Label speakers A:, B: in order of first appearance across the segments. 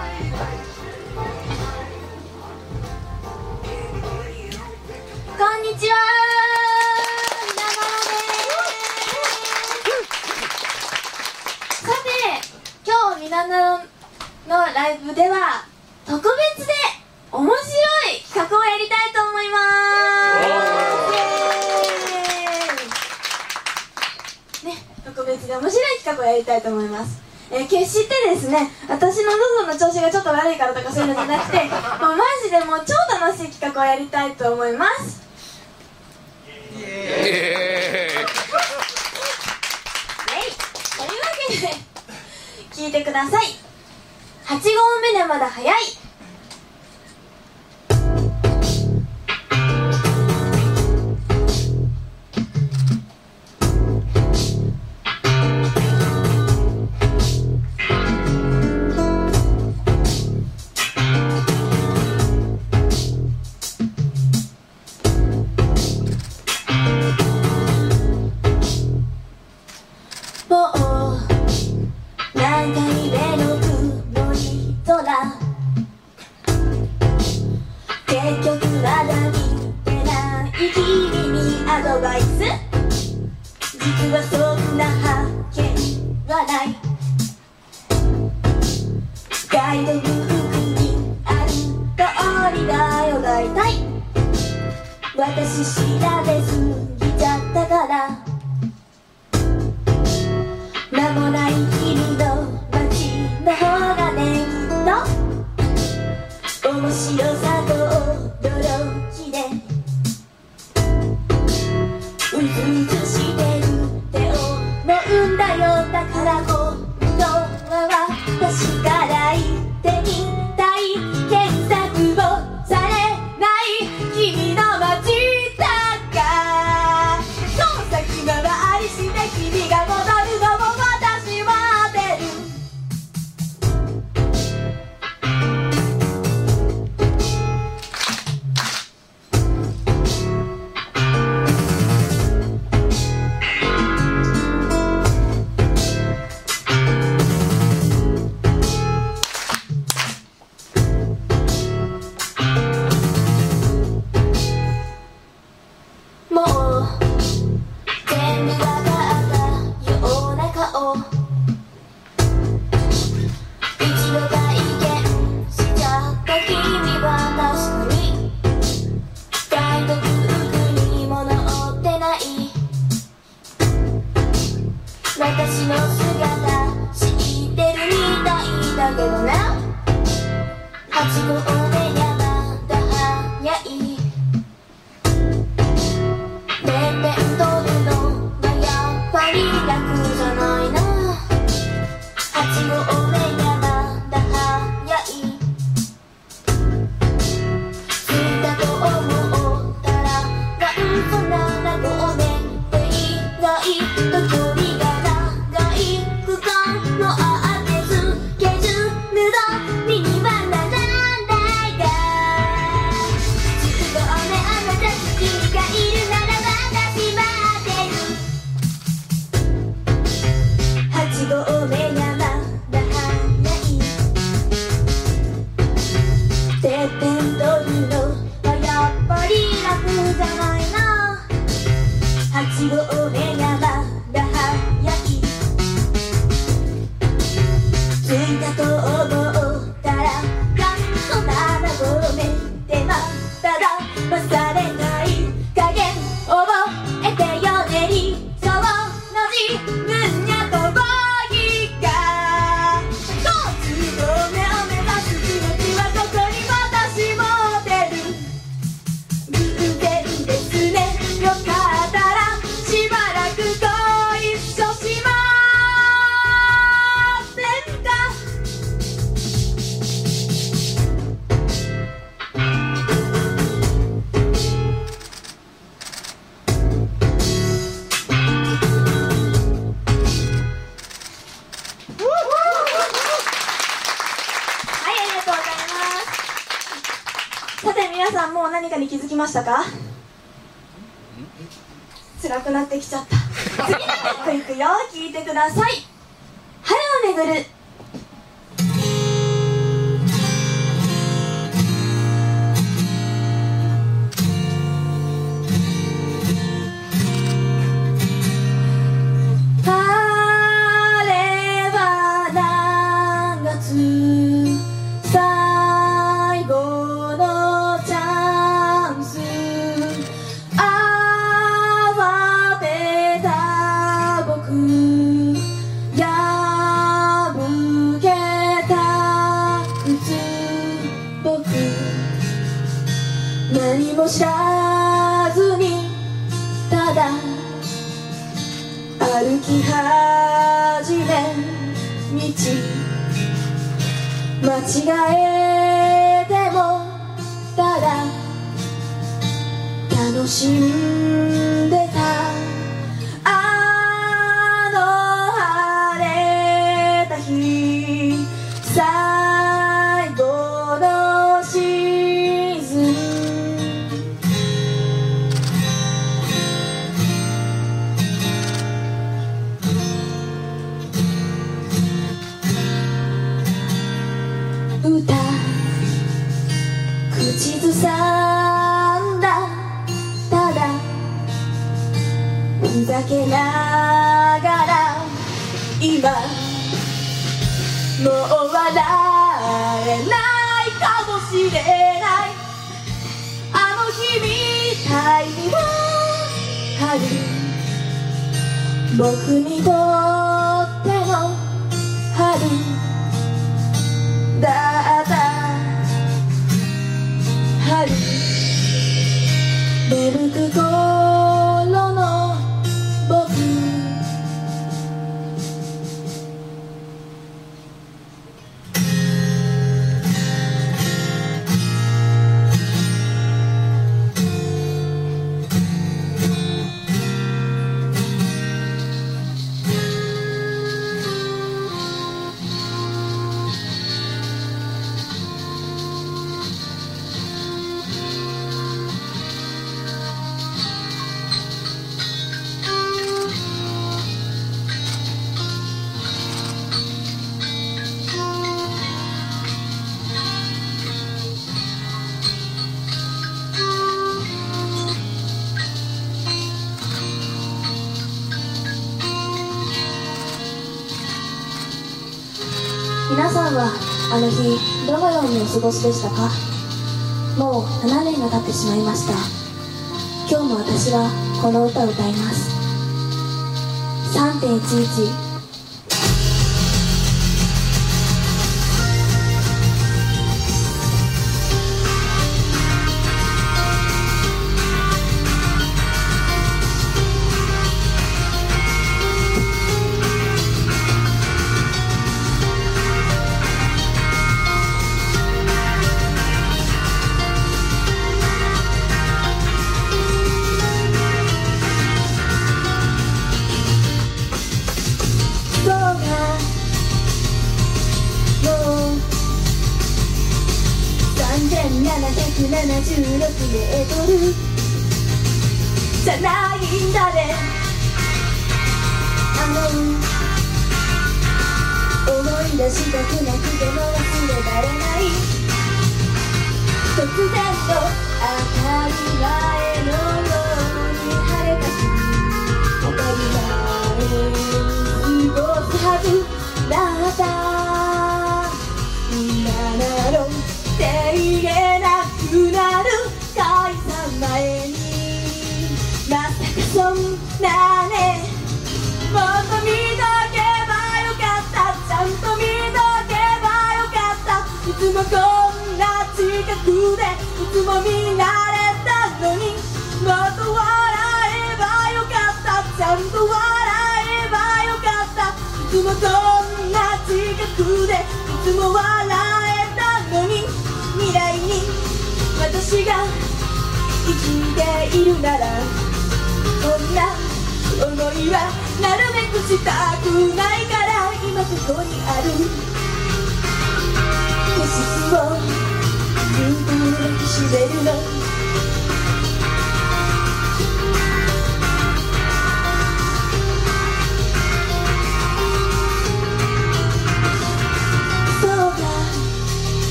A: こんにちは。さて今日みななのライブでは特別で面白い企画をやりたいと思います。ね特別で面白い企画をやりたいと思います。えー、決してですね私の喉の調子がちょっと悪いからとかそういうのじゃなくて もうマジでもう超楽しい企画をやりたいと思います。イエーイ。というわけで聞いてください。8合目でまだ早い。過ごしでしたか？もう7年が経ってしまいました。今日も私はこの歌を歌います。3.11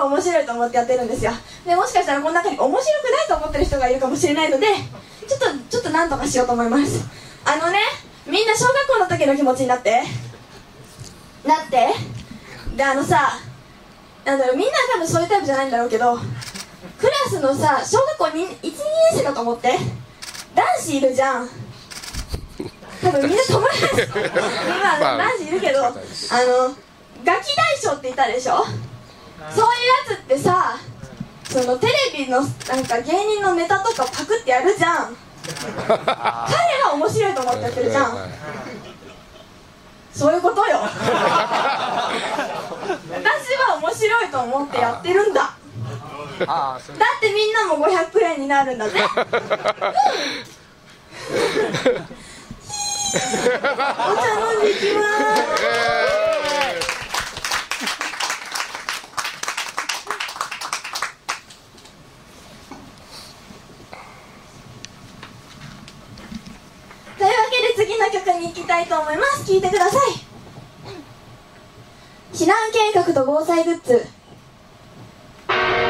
A: い
B: 面白いと思ってやってるんですよ。でもしかしたらこの中に面白くないと思ってる人がいるかもしれないのでちょっとちょっとなんとかしようと思います。あのねみんな小学校の時の気持ちになって。なって。であのさなんだろうみんな多分そういうタイプじゃないんだろうけどクラスのさ小学校12年生だと思って男子いるじゃん。多分みんな友達今
C: まあ
B: 男子いるけどあのガキ大将っていたでしょそういうやつってさそのテレビのなんか芸人のネタとかパクってやるじゃん。彼が面白いと思ってやってるじゃん。そういうことよ。私は面白いと思ってやってるんだ。だってみんなも500円になるんだぜ。お茶飲んでいきますうわ画に行きたいと思います。聞いてください。避難計画と防災グッズ「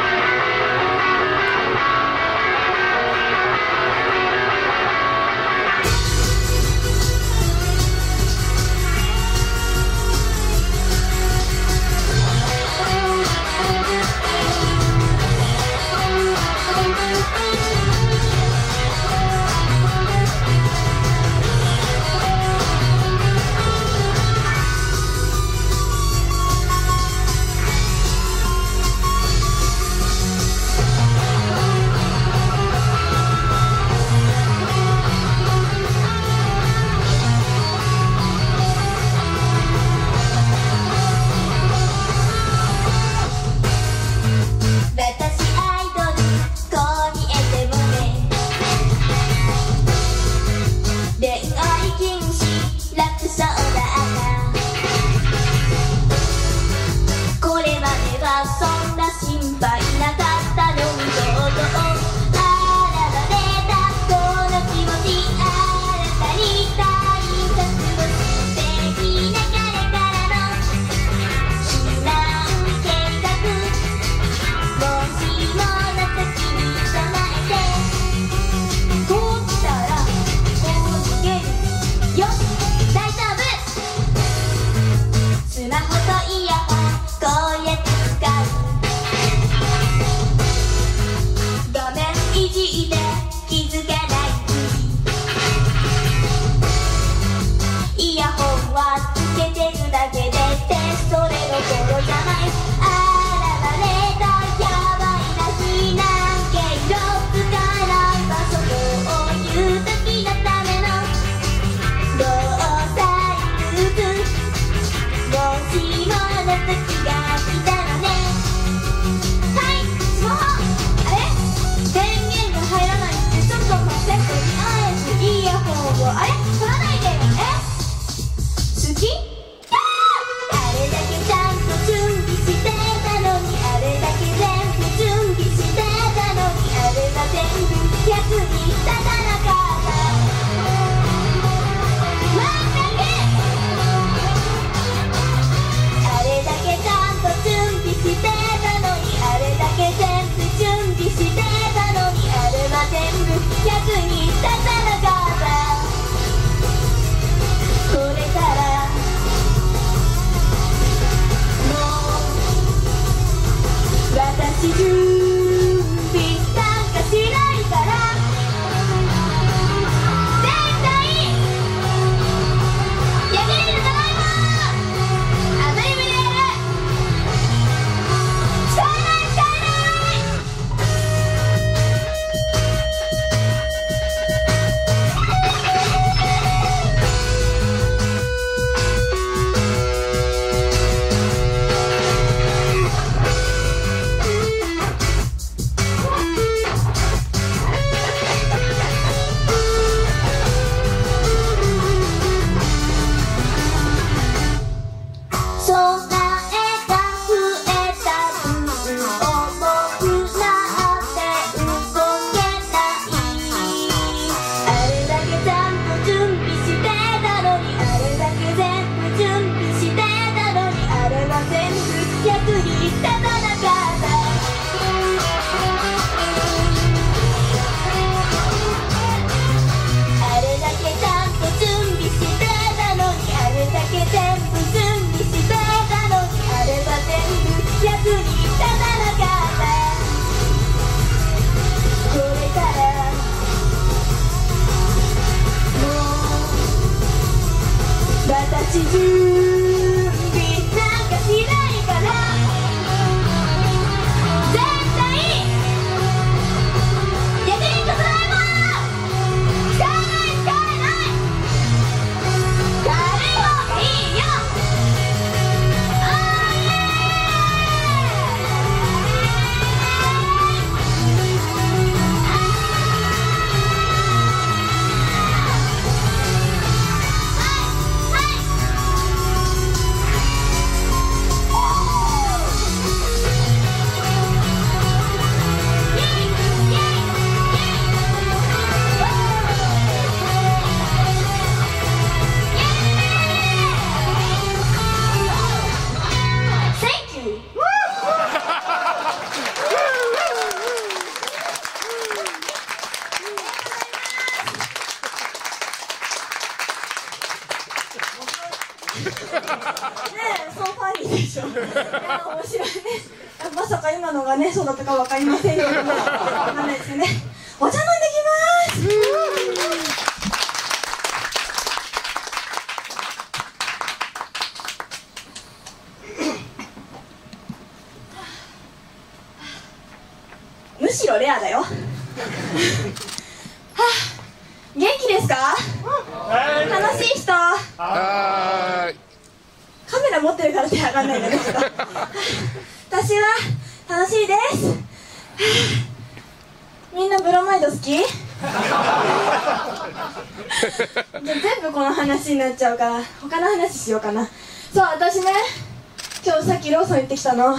A: の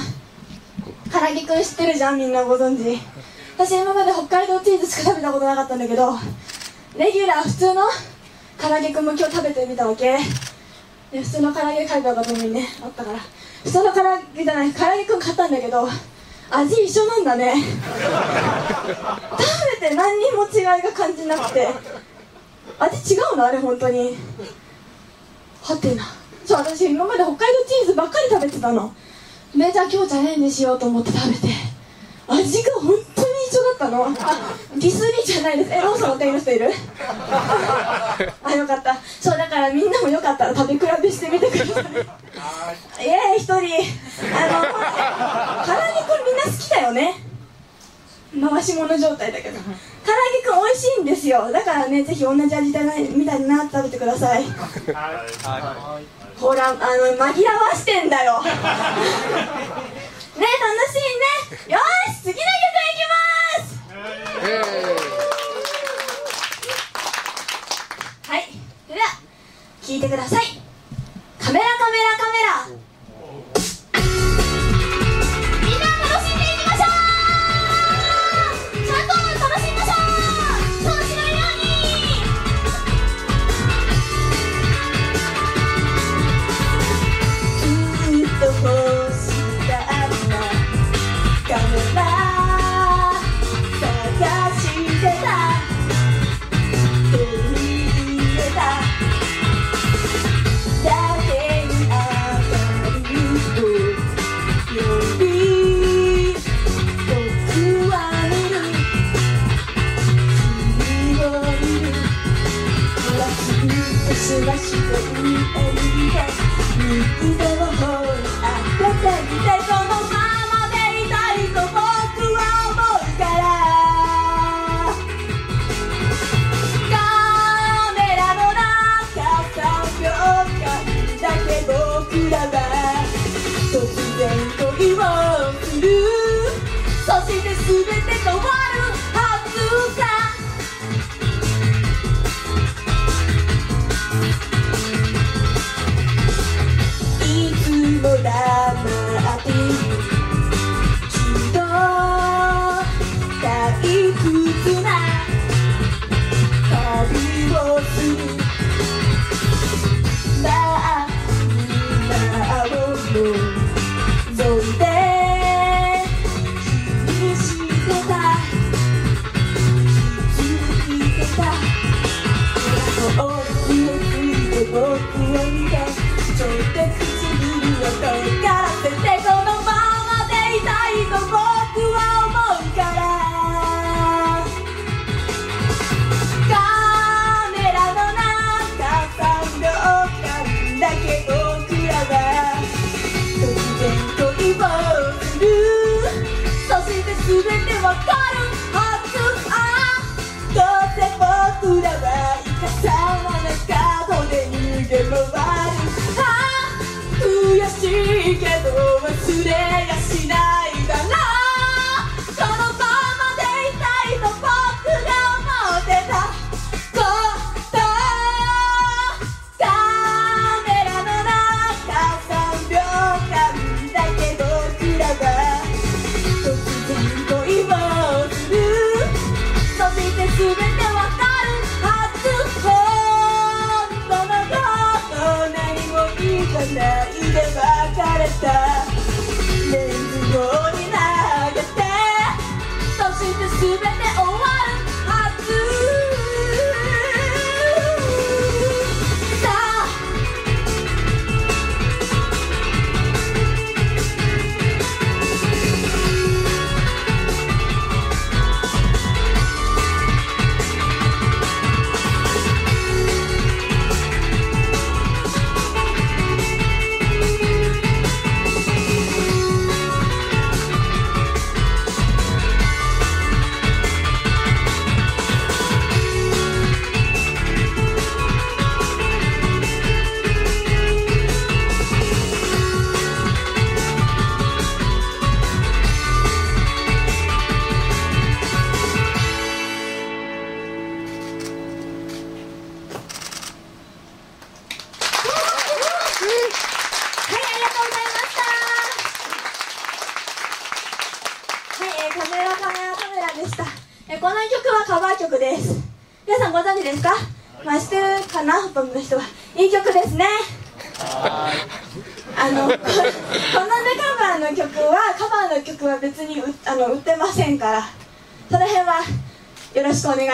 A: 唐揚げくん知ってるじゃんみんなご存知。私今まで北海道チーズしか食べたことなかったんだけどレギュラー普通の唐揚げくんも今日食べてみたわけ。で普通の唐揚げ買えばよかったのにねあったから。普通の唐揚げじゃない唐揚げくん買ったんだけど味一緒なんだね。食べて何にも違いが感じなくて。味違うの？あれ本当に。はてな。そう私今まで北海道チーズばっかり食べてたの。でじゃあ今日チャレンジしようと思って食べて。味が本当に一緒だったの？あディスりじゃないです。えローソンの店員の人いる？あよかった。そうだからみんなもよかったら食べ比べしてみてください。イエーイ一人。あの唐揚げくんみんな好きだよね。回し物状態だけど。唐揚げくん美味しいんですよ。だからねぜひ同じ味じゃないみたいになって食べてくださいほらあの紛らわしてんだよ。ね楽しいね。よーし次の曲いきます。
B: え
A: はい。では聞いてください。カメラカメラカメラ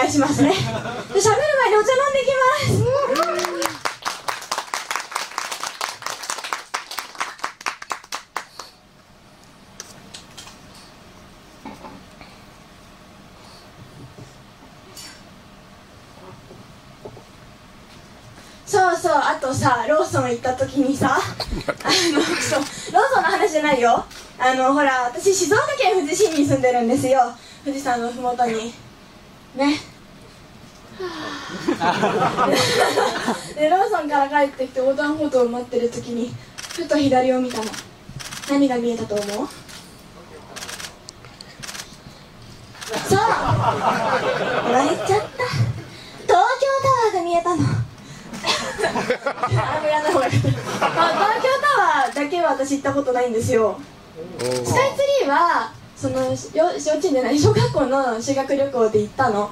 B: しくお願いしますね。で、喋る前にお茶飲んでいきます。そうそうあとさローソン行った時にさあのそうローソンの話じゃないよあのほら私静岡県富士市に住んでるんですよ富士山のふもとにねでローソンから帰ってきて横断歩道を待ってる時にふと左を見たの。何が見えたと思う？そうほら言っちゃった。東京タワーが見えたの。東京タワーだけは私行ったことないんですよ。スカイツリーはそのよ幼稚園じゃない小学校の修学旅行で行ったの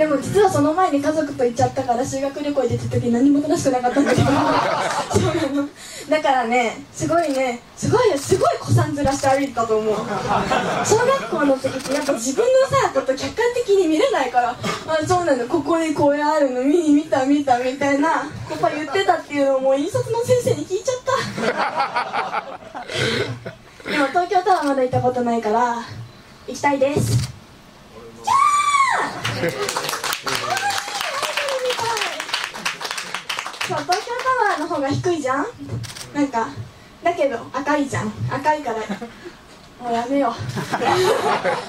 B: でも実はその前に家族と行っちゃったから修学旅行行った時何も楽しくなかったんだけど。そうなの。だからねすごいねすごいすごい子さんずらして歩いたと思う。小学校の時ってやっぱ自分のさこと客観的に見れないからあそうなのここにこうあるの見に見た見たみたいなパパ言ってたっていうのをもう印刷の先生に聞いちゃった。でも東京タワーまだ行ったことないから行きたいです。そう東京タワーの方が低いじゃん？なんかだけど赤いじゃん。赤いからもうやめよ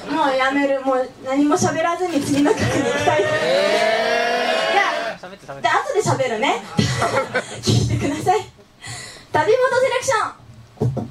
B: う。もうやめる。もう何も喋らずに次の曲に行きたい。じゃあで後で喋るね。聞いてください。旅元セレクション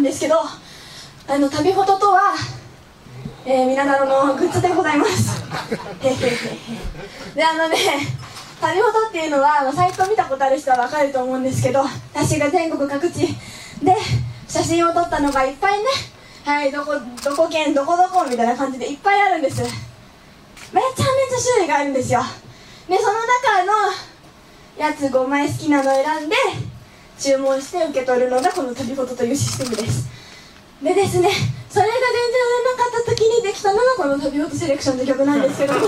B: んですけど、あの旅フォトとは、えー、皆なろのグッズでございます。で、あのね、旅フォトっていうのは、あのサイト見たことある人はわかると思うんですけど、私が全国各地で写真を撮ったのがいっぱいね、はい、どこ、どこ県、どこどこみたいな感じでいっぱいあるんです。めちゃめちゃ種類があるんですよ。で、その中のやつ5枚好きなの選んで、注文して受け取るのがこの旅フォトというシステムです。でですね、それが全然売れなかった時にできたのがこの旅フォトセレクションという曲なんですけども、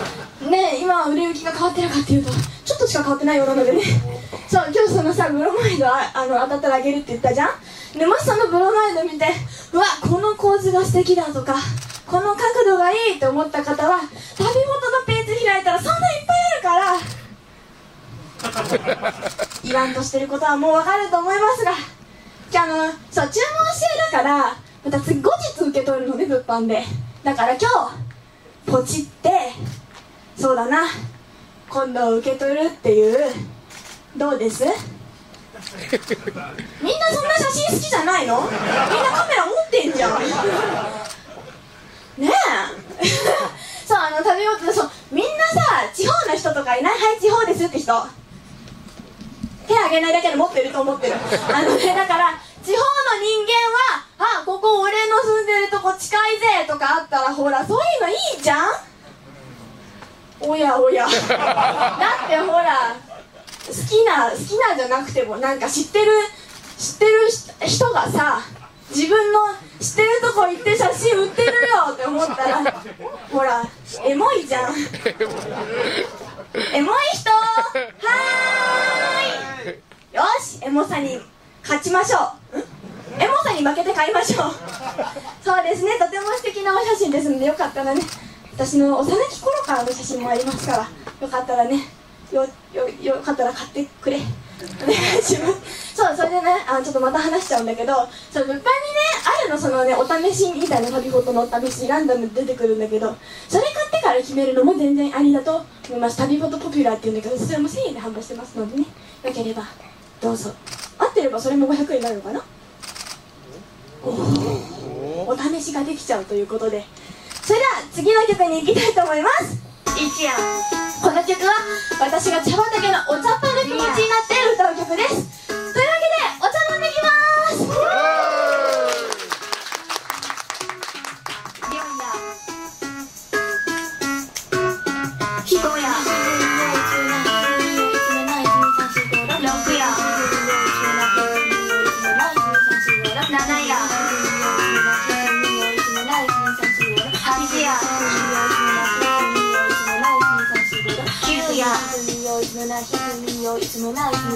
B: ね、今は売れ行きが変わってるかっていうと、ちょっとしか変わってないようなのでね、そう、今日そのさ、ブロマイドああの当たったらあげるって言ったじゃん。で、もしそのブロマイド見て、うわ、この構図が素敵だとか、この角度がいいと思った方は、旅フォトのページ開いたらそんないっぱいあるから、言わんとしてることはもうわかると思いますが今日あのそう注文してだからまた次後日受け取るので物販で。だから今日ポチってそうだな今度受け取るっていうどうです？みんなそんな写真好きじゃないの？みんなカメラ持ってんじゃん。ねえ。そうあの食べようってそうみんなさ地方の人とかいない？はい地方ですって人手挙げないだけで持ってると思ってる。あのねだから地方の人間はあここ俺の住んでるとこ近いぜとかあったらほらそういうのいいじゃん。おやおや。だってほら好きな好きなじゃなくてもなんか知ってる知ってる人がさ自分の知ってるとこ行って写真売ってるよって思ったらほらエモいじゃん。
A: エモい人。はーい。よしエモさに勝ちましょう。エモさに負けて買いましょう。そうですねとても素敵なお写真ですのでよかったらね私の幼き頃からの写真もありますからよかったらねよよよかったら買ってくれ。お願いします。そうそれでねあちょっとまた話しちゃうんだけどそう物販にねあるのそのねお試しみたいな旅ごとのお試しランダムで出てくるんだけどそれ買ってから決めるのも全然ありだと思います。旅ごとポピュラーっていうんだけどそれも1000円で販売してますのでね。よければどうぞ。合ってればそれも500円になるのかな？お試しができちゃうということで。それでは次の曲に行きたいと思います。この曲は私が茶畑のお茶っ葉の気持ちになって歌う曲です。というわけでお茶飲んできます。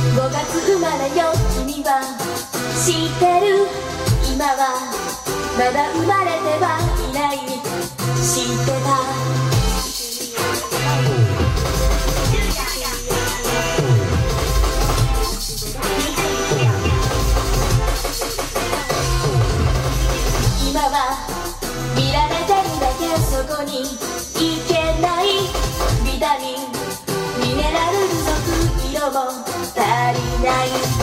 A: 5月生まれよ君は知ってる？今はまだ生まれてはいない。知ってた？今は見られてるだけそこにいけない。ビタミンミネラル不足色も足りない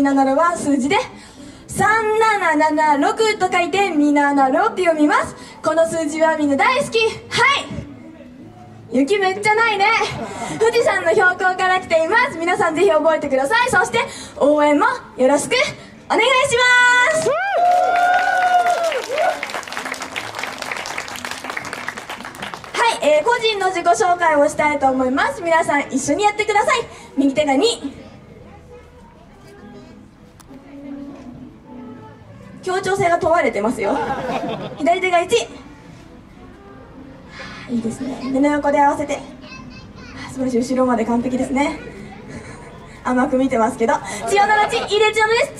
A: みななろは数字で3776と書いてみななろって読みます。この数字はみんな大好き。はい。雪めっちゃないね。富士山の標高から来ています。皆さんぜひ覚えてください。そして応援もよろしくお願いします。はい、えー個人の自己紹介をしたいと思います。皆さん一緒にやってください。右手が2れてますよ。左手が1いいですね。胸の横で合わせて。素晴らしい。後ろまで完璧ですね。甘く見てますけど。千代の勝ち井出千代のです。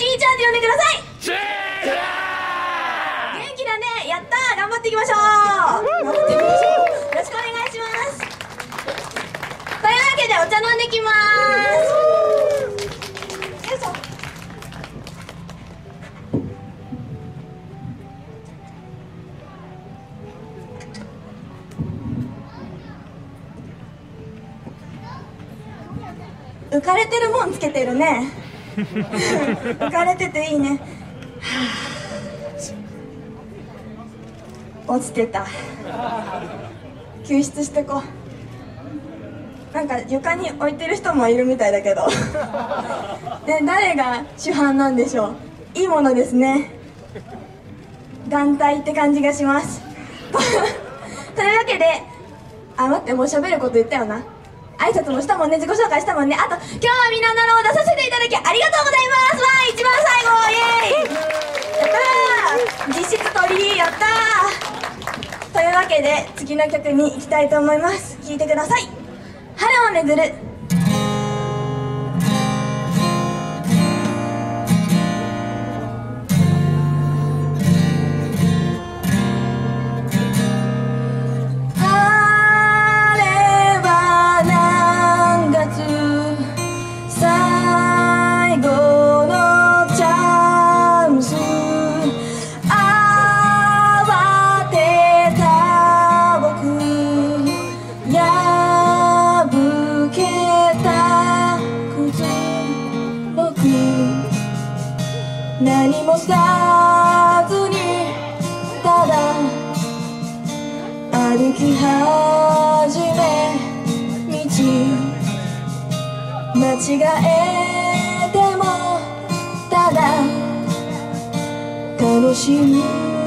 A: 浮かれてていいね。は あ落ちてた。救出してこう。なんか床に置いてる人もいるみたいだけど。で誰が主犯なんでしょう。いいものですね。団体って感じがします。というわけであ待ってもう喋ること言ったよな。挨拶もしたもんね。自己紹介したもんね。あと今日はみんななろう出させていただきありがとうございますわー一番最後イエーイやったー実質取りやったーというわけで次の曲に行きたいと思います。聴いてください。春をめぐる違えてもただ楽しむ。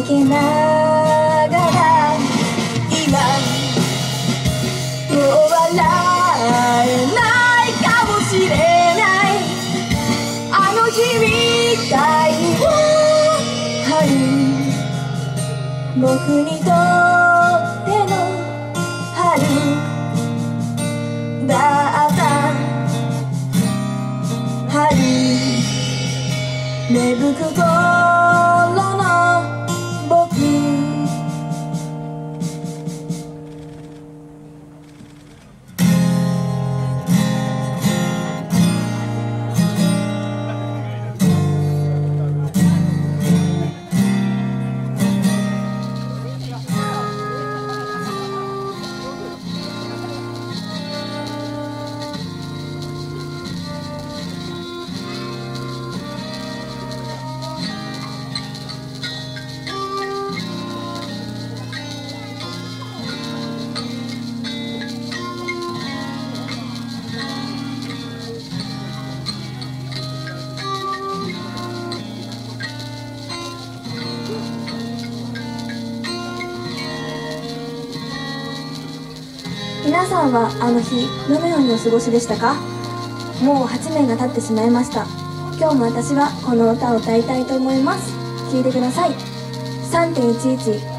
A: 情けないの日どのようにお過ごしでしたか？もう8年が経ってしまいました。今日も私はこの歌を歌いたいと思います。聴いてください。3.11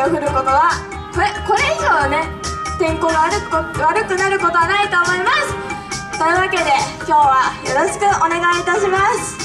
A: 雨を降ることはこれこれ以上ね天候が悪く悪くなることはないと思います。というわけで今日はよろしくお願いいたします。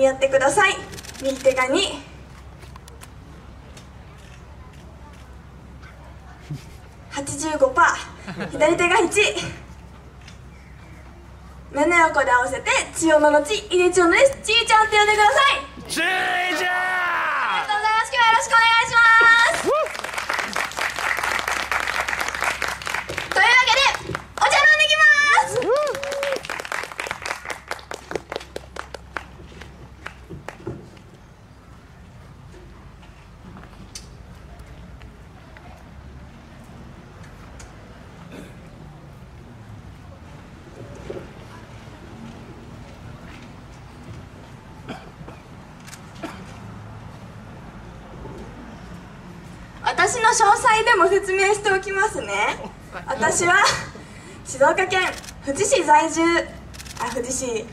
A: にやってください。右手が285%左手が1胸横で合わせて千代ののち入れ千代のですちーちゃんって呼んでください
D: ちーちゃ
A: ありがとうございます今日はよろしくお願いしますというわけでお茶飲んできます私の詳細でも説明しておきますね私は静岡県富士市在住。あ富士市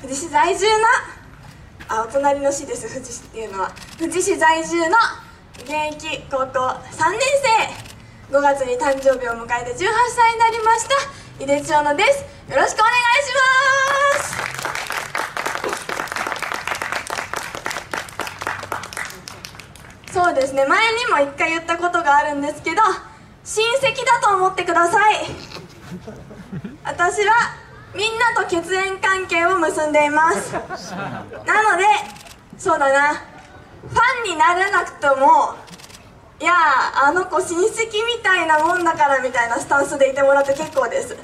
A: 富士市在住のあお隣の市です富士市っていうのは。富士市在住の現役高校3年生。5月に誕生日を迎えて18歳になりました。井出千代野です。よろしくお願いします。そうですね。前にも一回言ったことがあるんですけど親戚だと思ってください。私は血縁関係を結んでいます。なのでそうだな。ファンにならなくともいやあの子親戚みたいなもんだからみたいなスタンスでいてもらって結構です。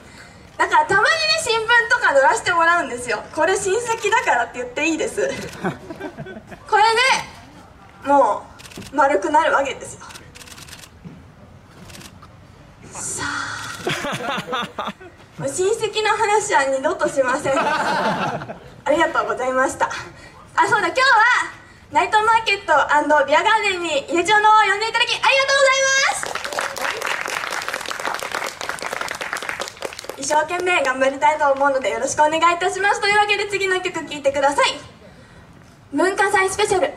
A: だからたまにね新聞とか載らせてもらうんですよ。これ親戚だからって言っていいですこれでもう丸くなるわけですよさあもう親戚の話は二度としません。ありがとうございました。あそうだ今日はナイトマーケットビアガーデンに入れちゃうのを呼んでいただきありがとうございます。一生懸命頑張りたいと思うのでよろしくお願いいたします。というわけで次の曲聴いてください。文化祭スペシャル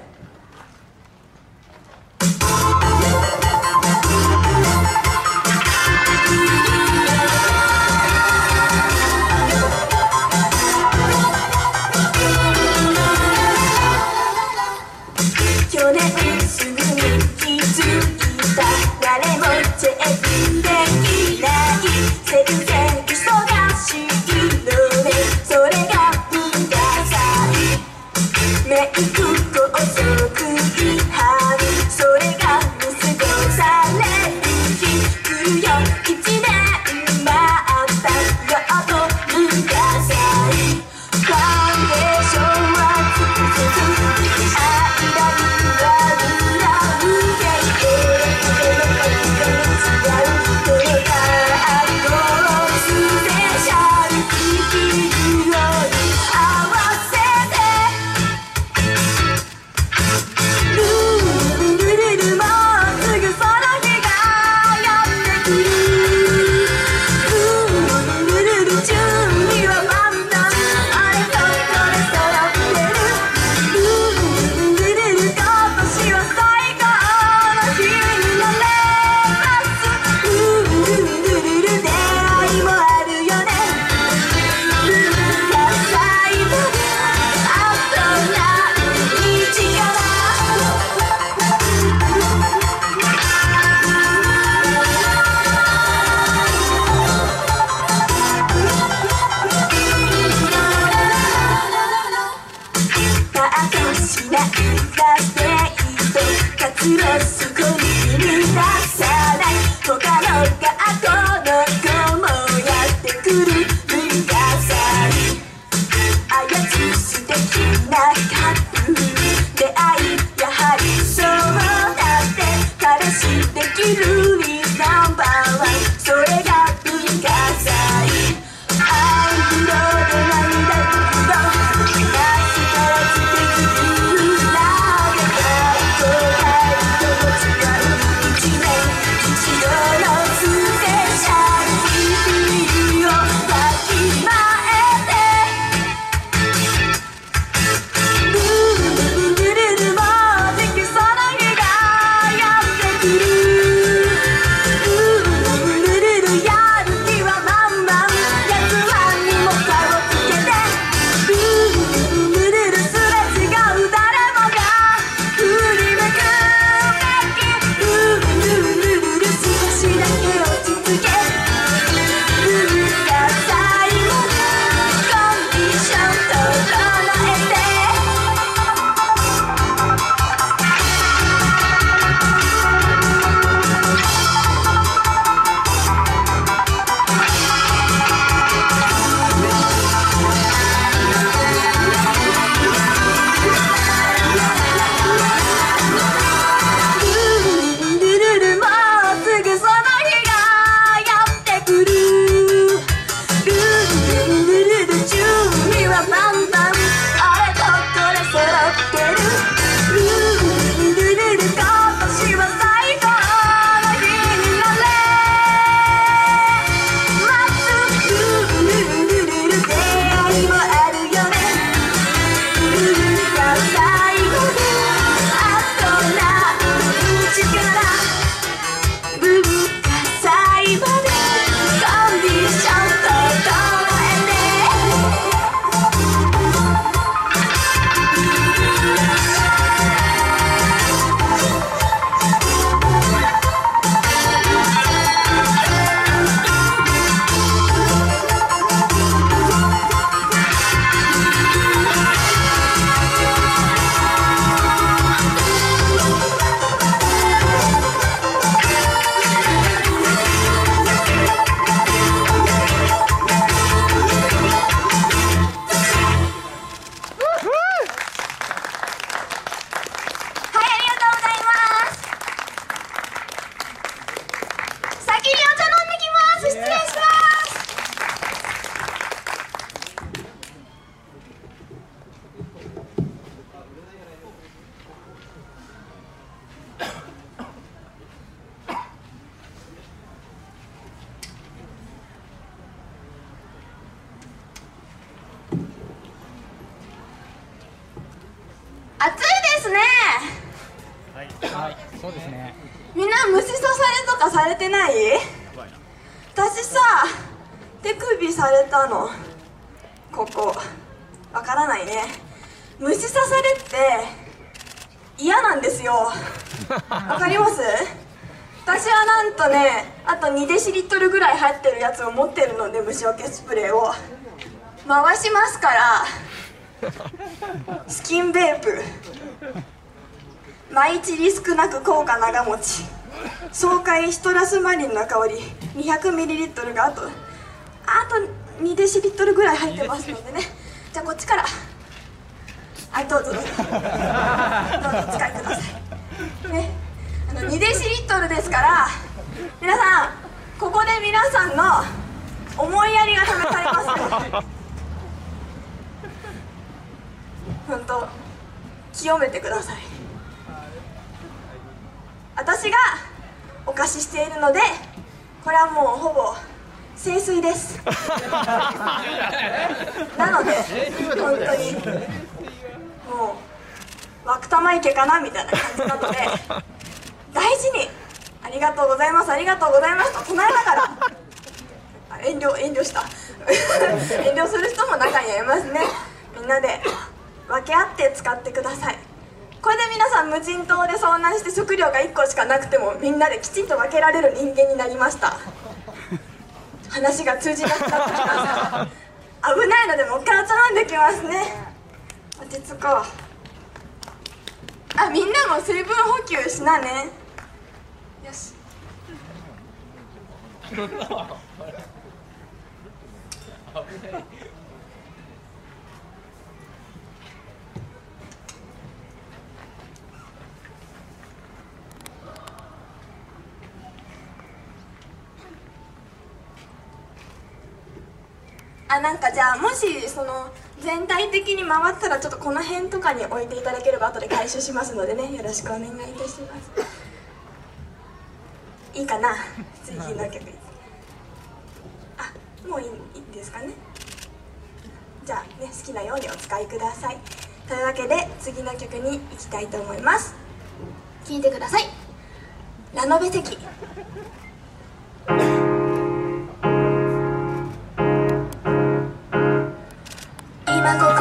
A: 一リスクなく効果長持ち。爽快シトラスマリンの香り 200ml があとあと2デシリットルぐらい入ってますのでねじゃあこっちからはいどうぞどうぞどうぞお使いくださいねあの2デシリットルですから皆さんここで皆さんの思いやりが試されますね本当清めてください私がお貸ししているのでこれはもうほぼ清水ですなので本当にもう湧く玉池かなみたいな感じなので 大事に「ありがとうございますありがとうございます」と唱えながらあ遠慮遠慮した。遠慮する人も中にはいますね。みんなで分け合って使ってください。これで皆さん無人島で遭難して食料が1個しかなくてもみんなできちんと分けられる人間になりました。話が通じなくなってきました。危ないのでもう一回お茶飲んできますね。落ち着こうあみんなも水分補給しなね。よし。あなんかじゃあもしその全体的に回ったらちょっとこの辺とかに置いていただければ後で回収しますのでね。よろしくお願いいたします。いいかな。次の曲あもういいいいですかね。じゃあね好きなようにお使いください。というわけで次の曲に行きたいと思います。聴いてください。ラノベ席今こ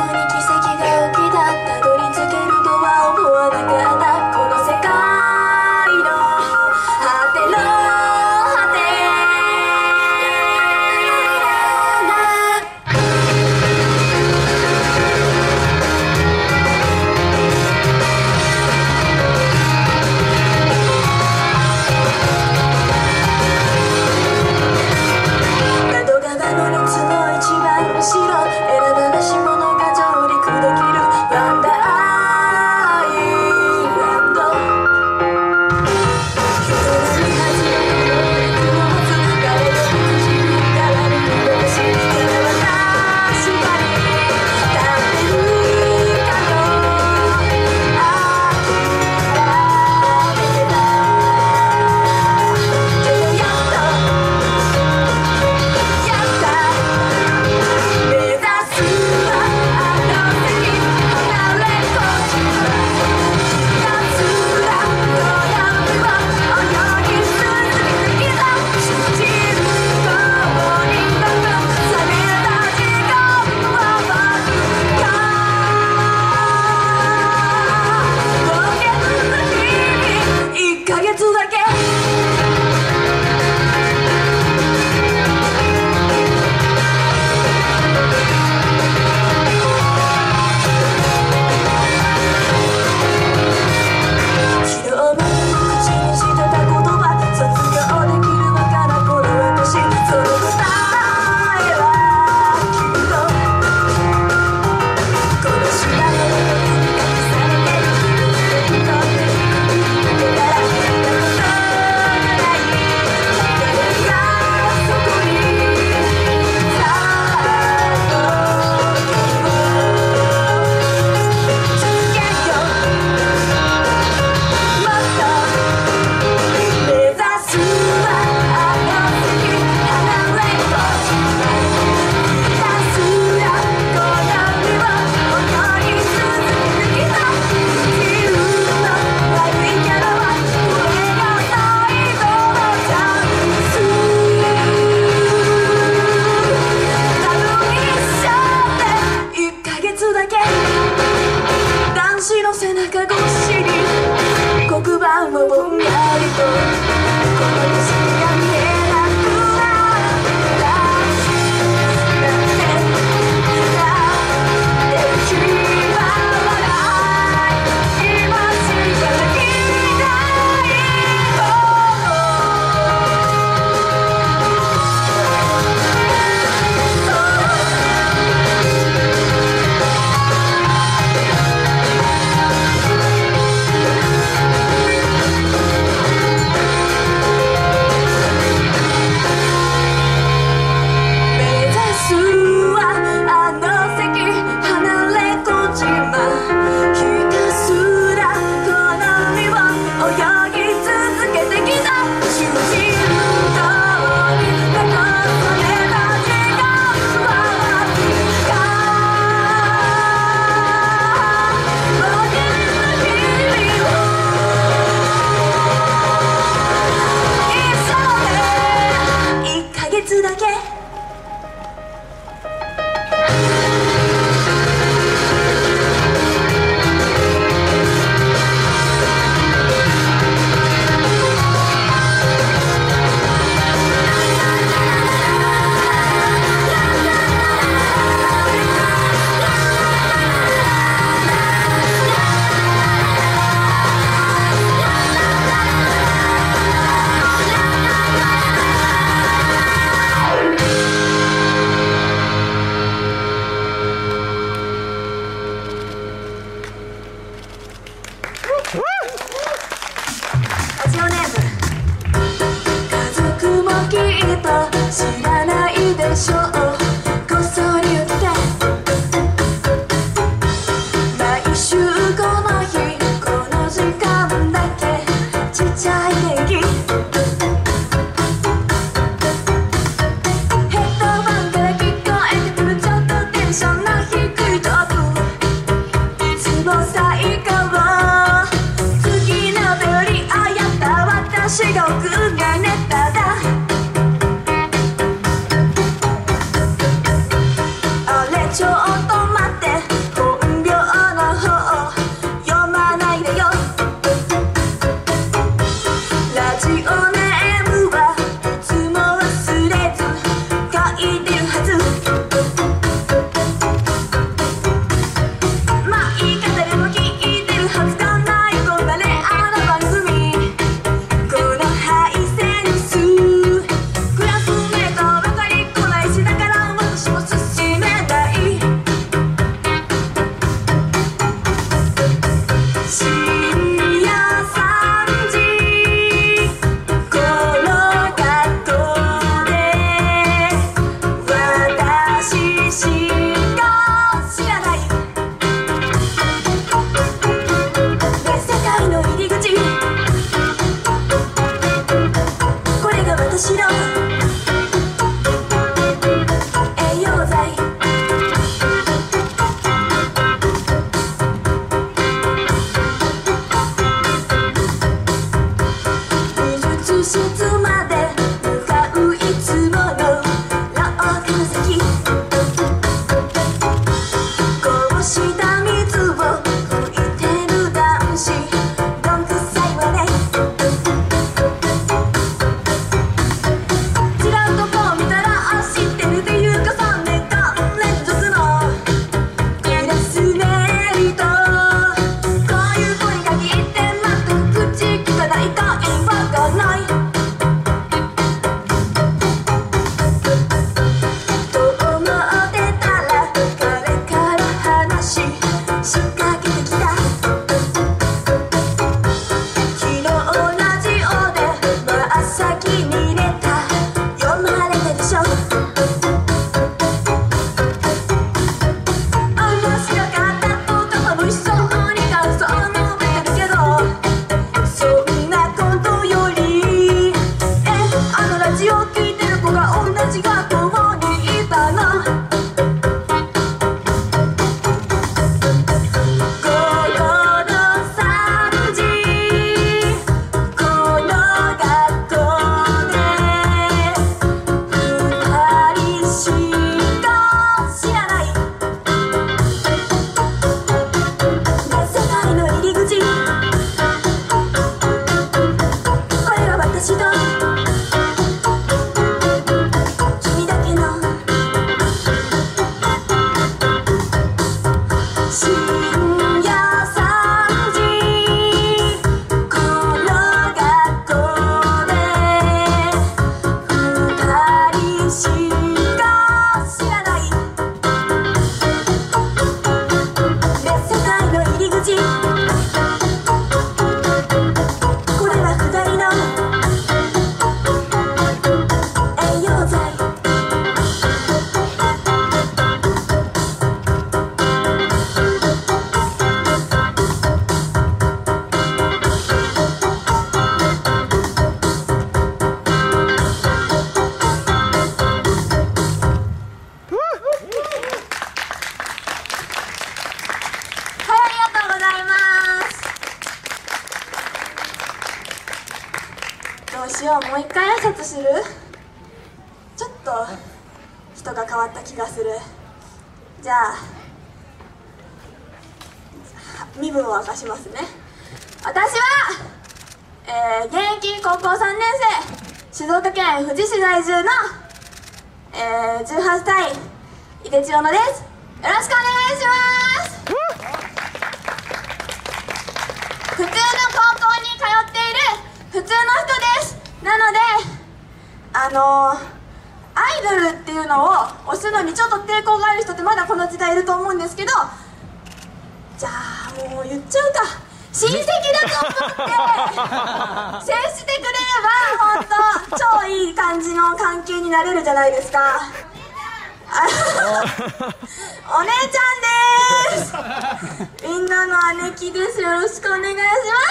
A: しくお願いしま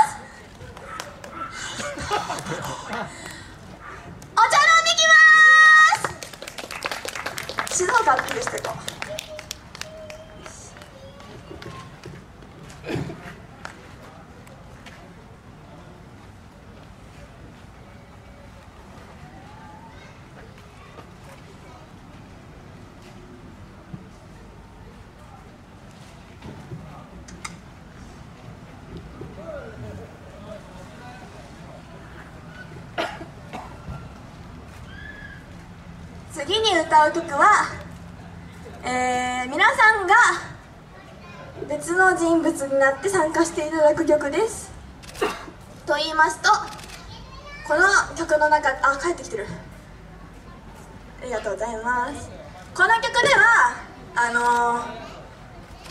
A: す。お茶飲んできます。静岡アピールしていこう次に歌う曲は、えー皆さんが別の人物になって参加していただく曲です。と言いますとこの曲の中あ帰ってきてる。ありがとうございます。この曲ではあのー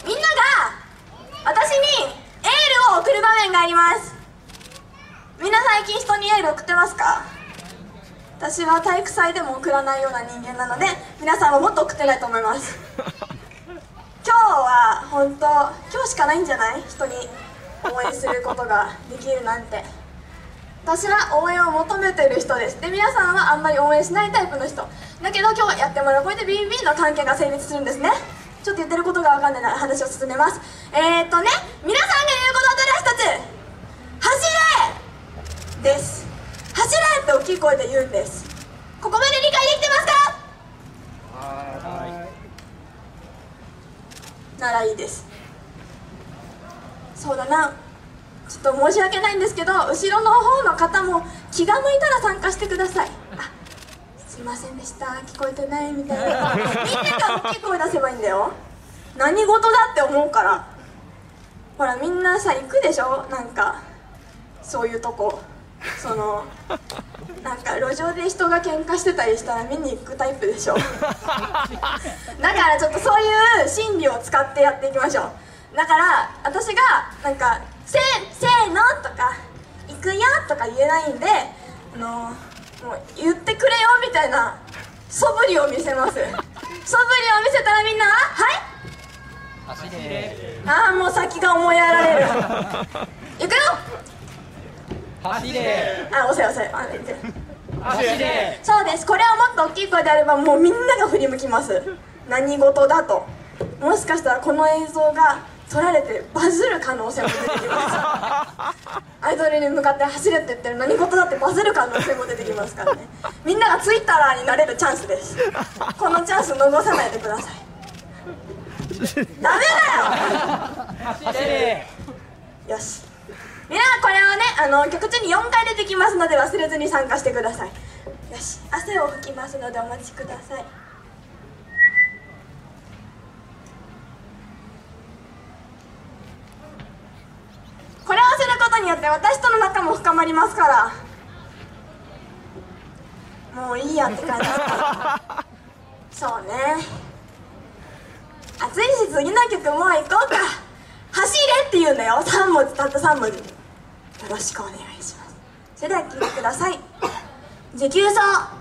A: みんなが私にエールを送る場面があります。みんな最近人にエール送ってますか？私は体育祭でも送らないような人間なので皆さんももっと送ってないと思います。本当今日しかないんじゃない？人に応援することができるなんて。私は応援を求めてる人です。で皆さんはあんまり応援しないタイプの人。だけど今日はやってもらうこれで BB の関係が成立するんですね。ちょっと言ってることが分かんないなら話を進めます。えー、っとね皆さんが言うことただ一つ。走れです。走れって大きい声で言うんですここまで理解できてますかならいいです。そうだな。ちょっと申し訳ないんですけど後ろの方の方も気が向いたら参加してください。あすいませんでした。聞こえてないみたいなみんなが大きい声出せばいいんだよ。何事だって思うから。ほらみんなさ行くでしょ？なんかそういうとこ。そのなんか路上で人が喧嘩してたりしたら見に行くタイプでしょ。だからちょっとそういう心理を使ってやっていきましょう。だから私がなんか「せせーの」とか「行くよ」とか言えないんであのもう言ってくれよみたいな素振りを見せます。素振りを見せたらみんなは「はい？
E: 走れ
A: ああもう先が思いやられる。行くよ
E: 走れ。
A: あ押せ押せ。あ
E: 走れ。
A: そうです。これをもっと大きい声であればもうみんなが振り向きます。何事だと。もしかしたらこの映像が撮られてバズる可能性も出てきます。アイドルに向かって走れって言ってる何事だってバズる可能性も出てきますからね。みんながツイッターになれるチャンスです。このチャンス逃さないでください。ダメ
E: 走れ。
A: だよよしみんなこれをねあの曲中に4回出てきますので忘れずに参加してください。よし汗を拭きますのでお待ちください。これをすることによって私との仲も深まりますから。もういいやって感じそうね。暑いし次の曲もう行こうか。走れって言うんだよ。3文字たった3文字。ろしくお願いします。それでは聴いてください。持久走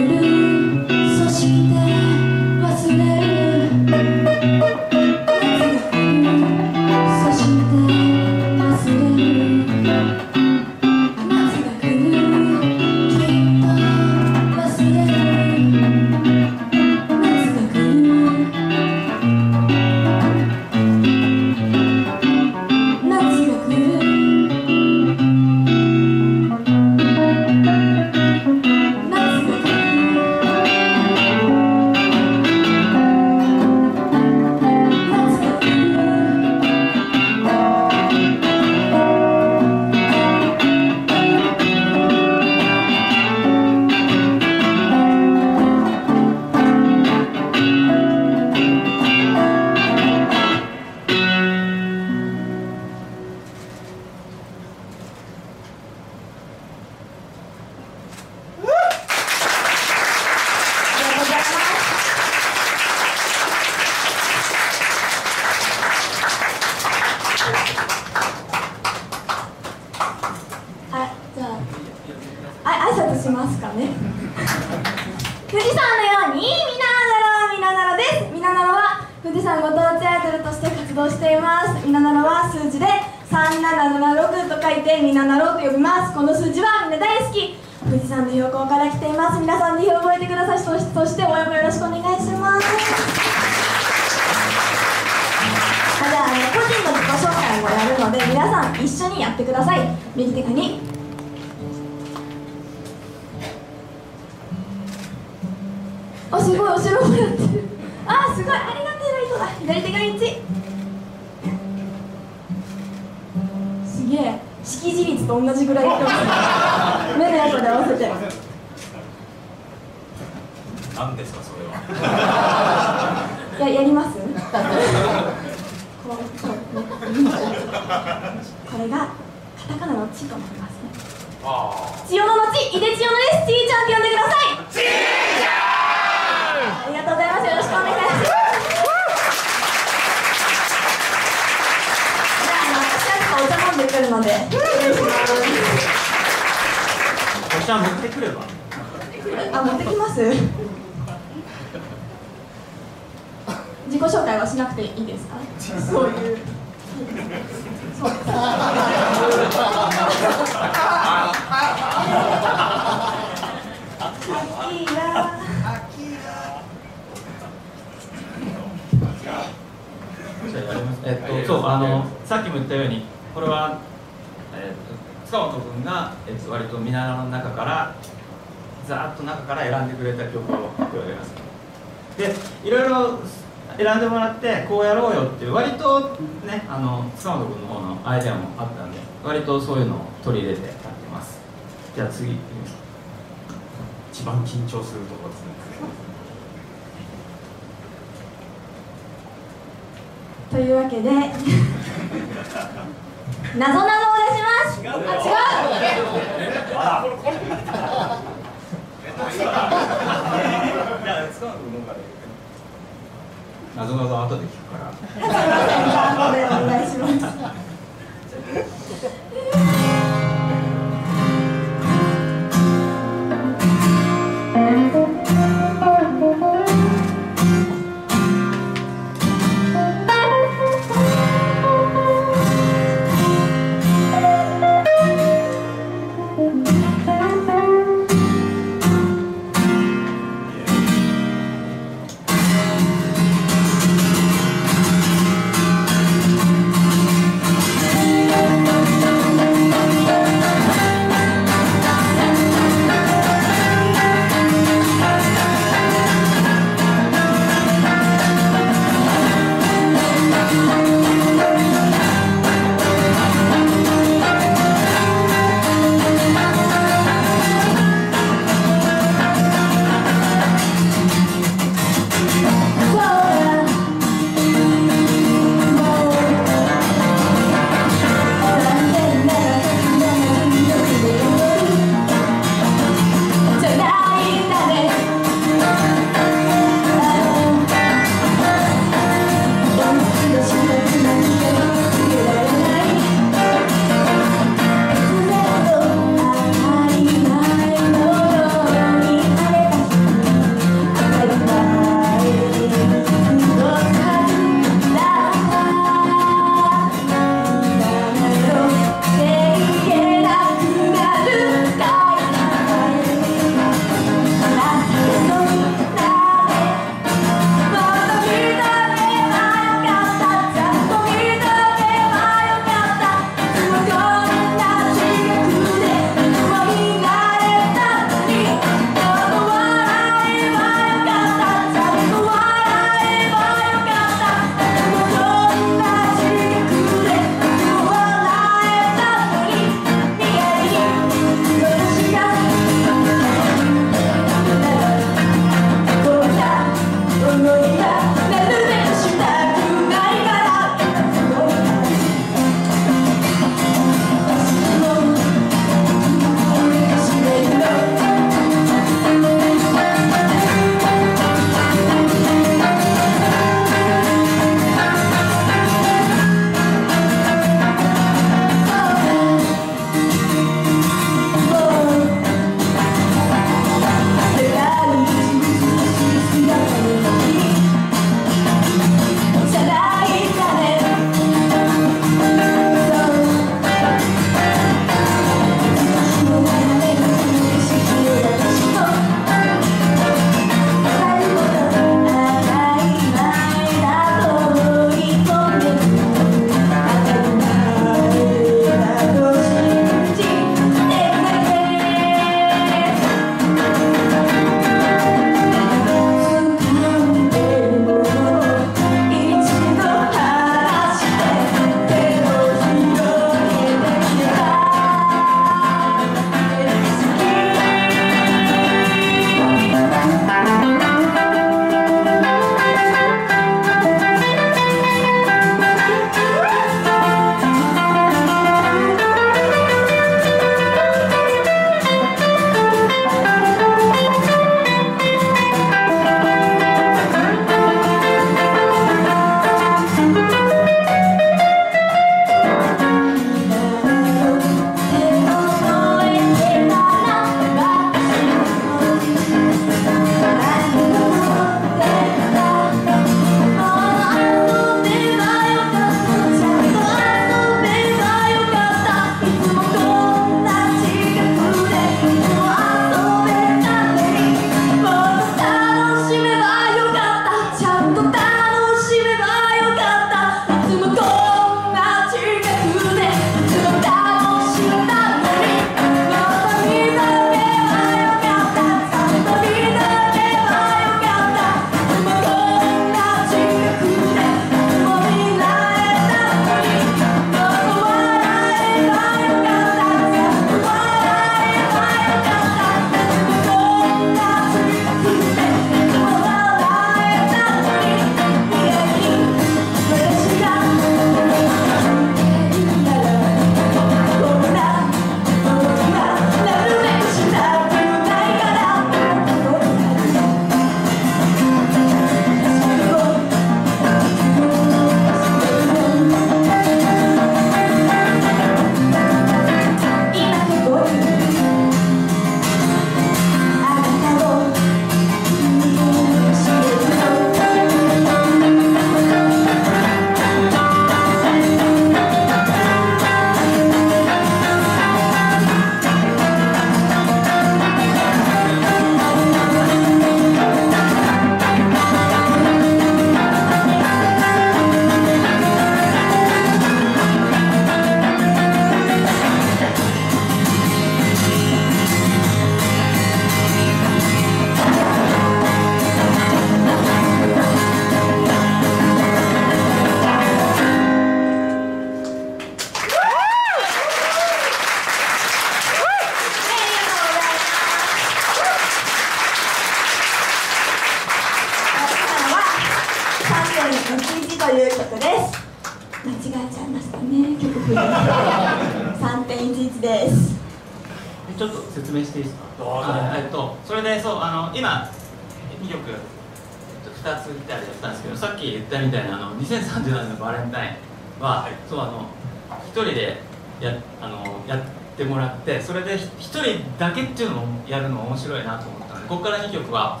A: 面白いなと思ったのでここから2曲は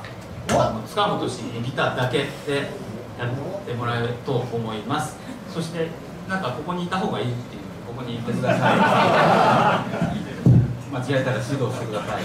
A: 塚本氏にギターだけでやってもらえると思います。そしてなんかここにいた方がいいっていうここにいてください。間違えたら指導
F: してください。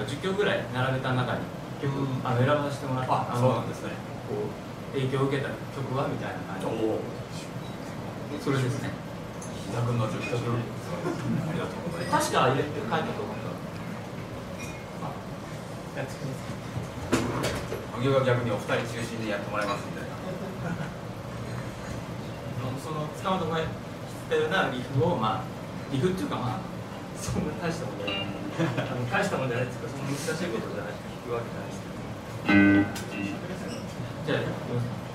G: か10曲ぐらい並べた中に曲あの選ばさせてもらって
F: あ
G: の
F: そうなんですね。
G: こう影響を受けた曲はみたいな感じ。でそれですね。
F: 石田君の10曲ありがとうございます。
G: 確か入れて書いたと思ったまあやってください
F: 逆にお二人中心にやってもらいますんで
G: その塚本が言ったようなリフをまあリフっていうかまあそんな大したもんじゃないあの大したもんじゃないですけどその難しいことじゃない聞くわけじゃないですけど。じゃあ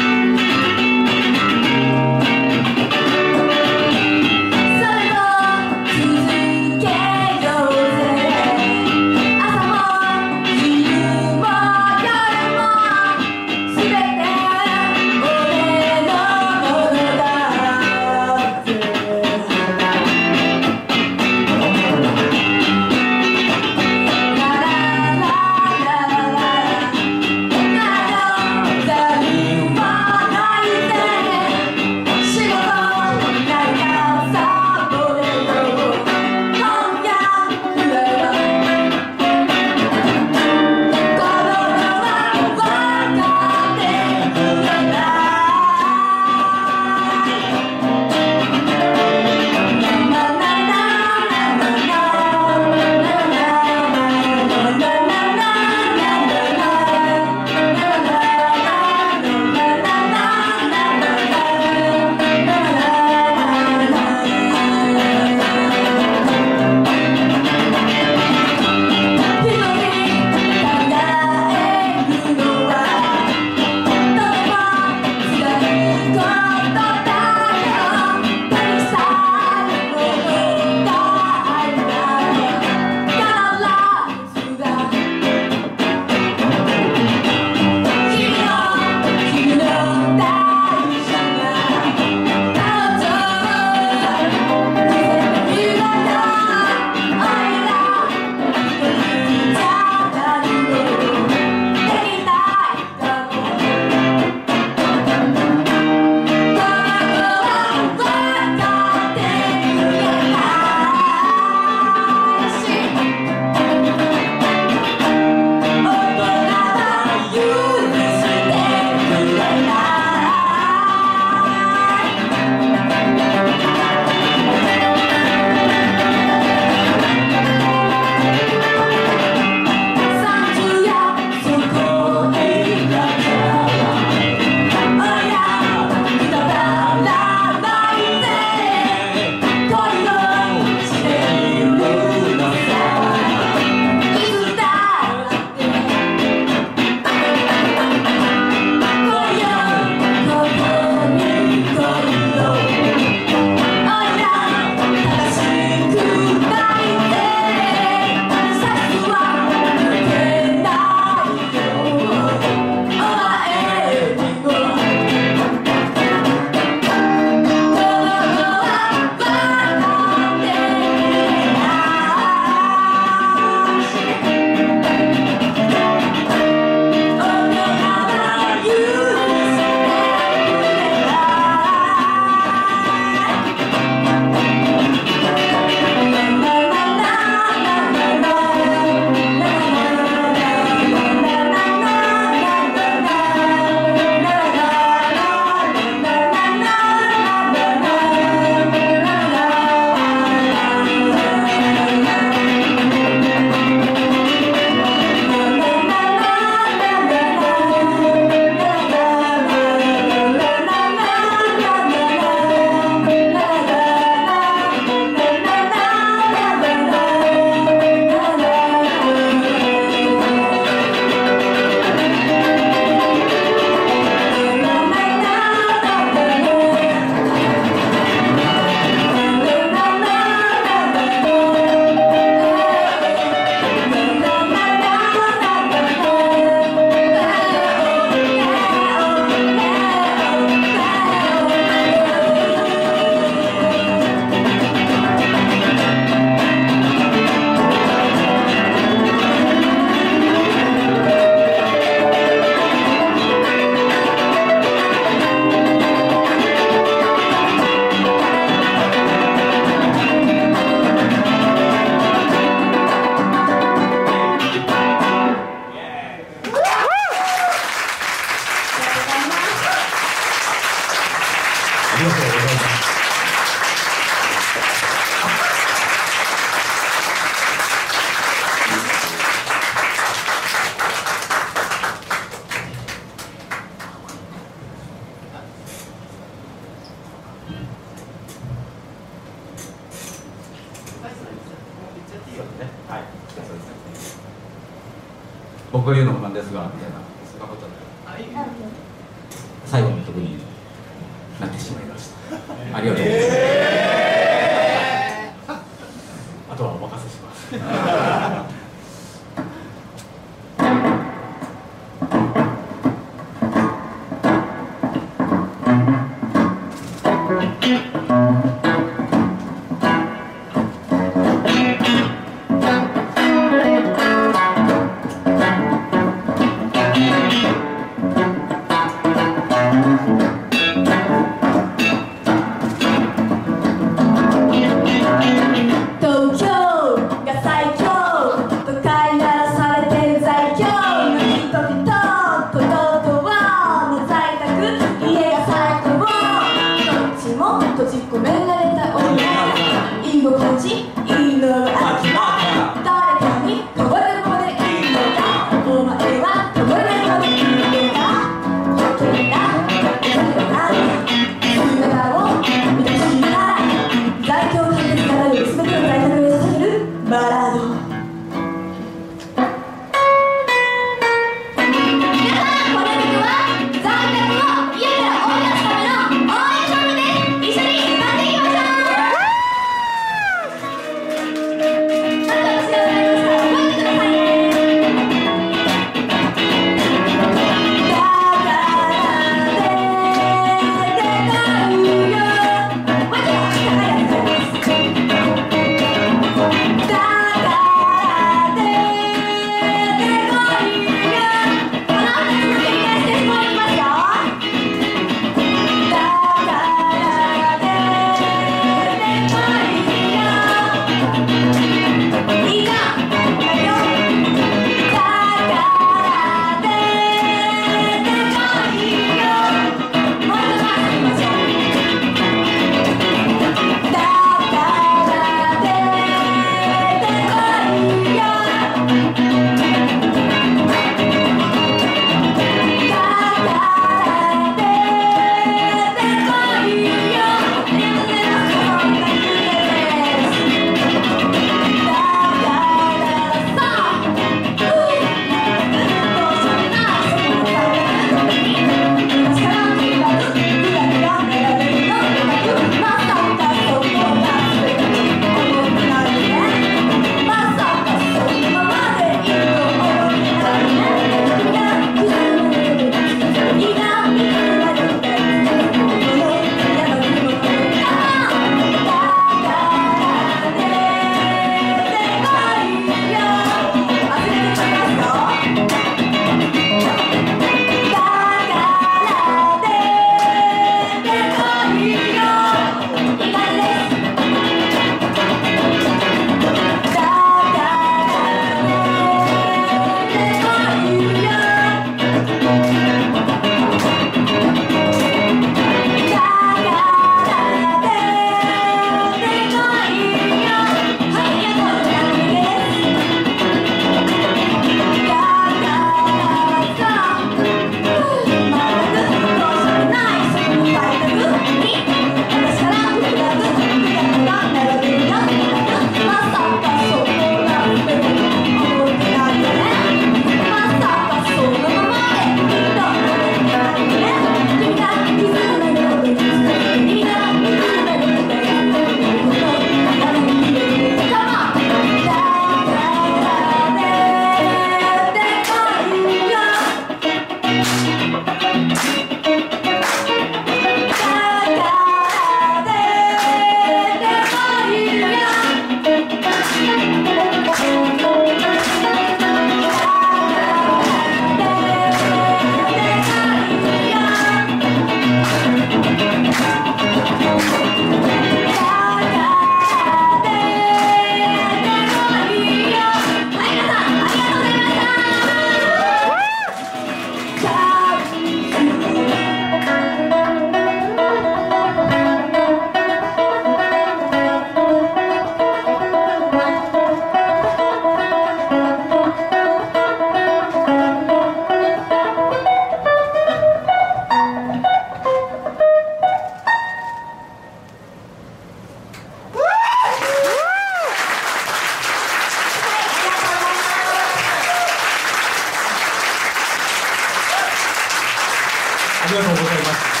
F: ありがとうございます。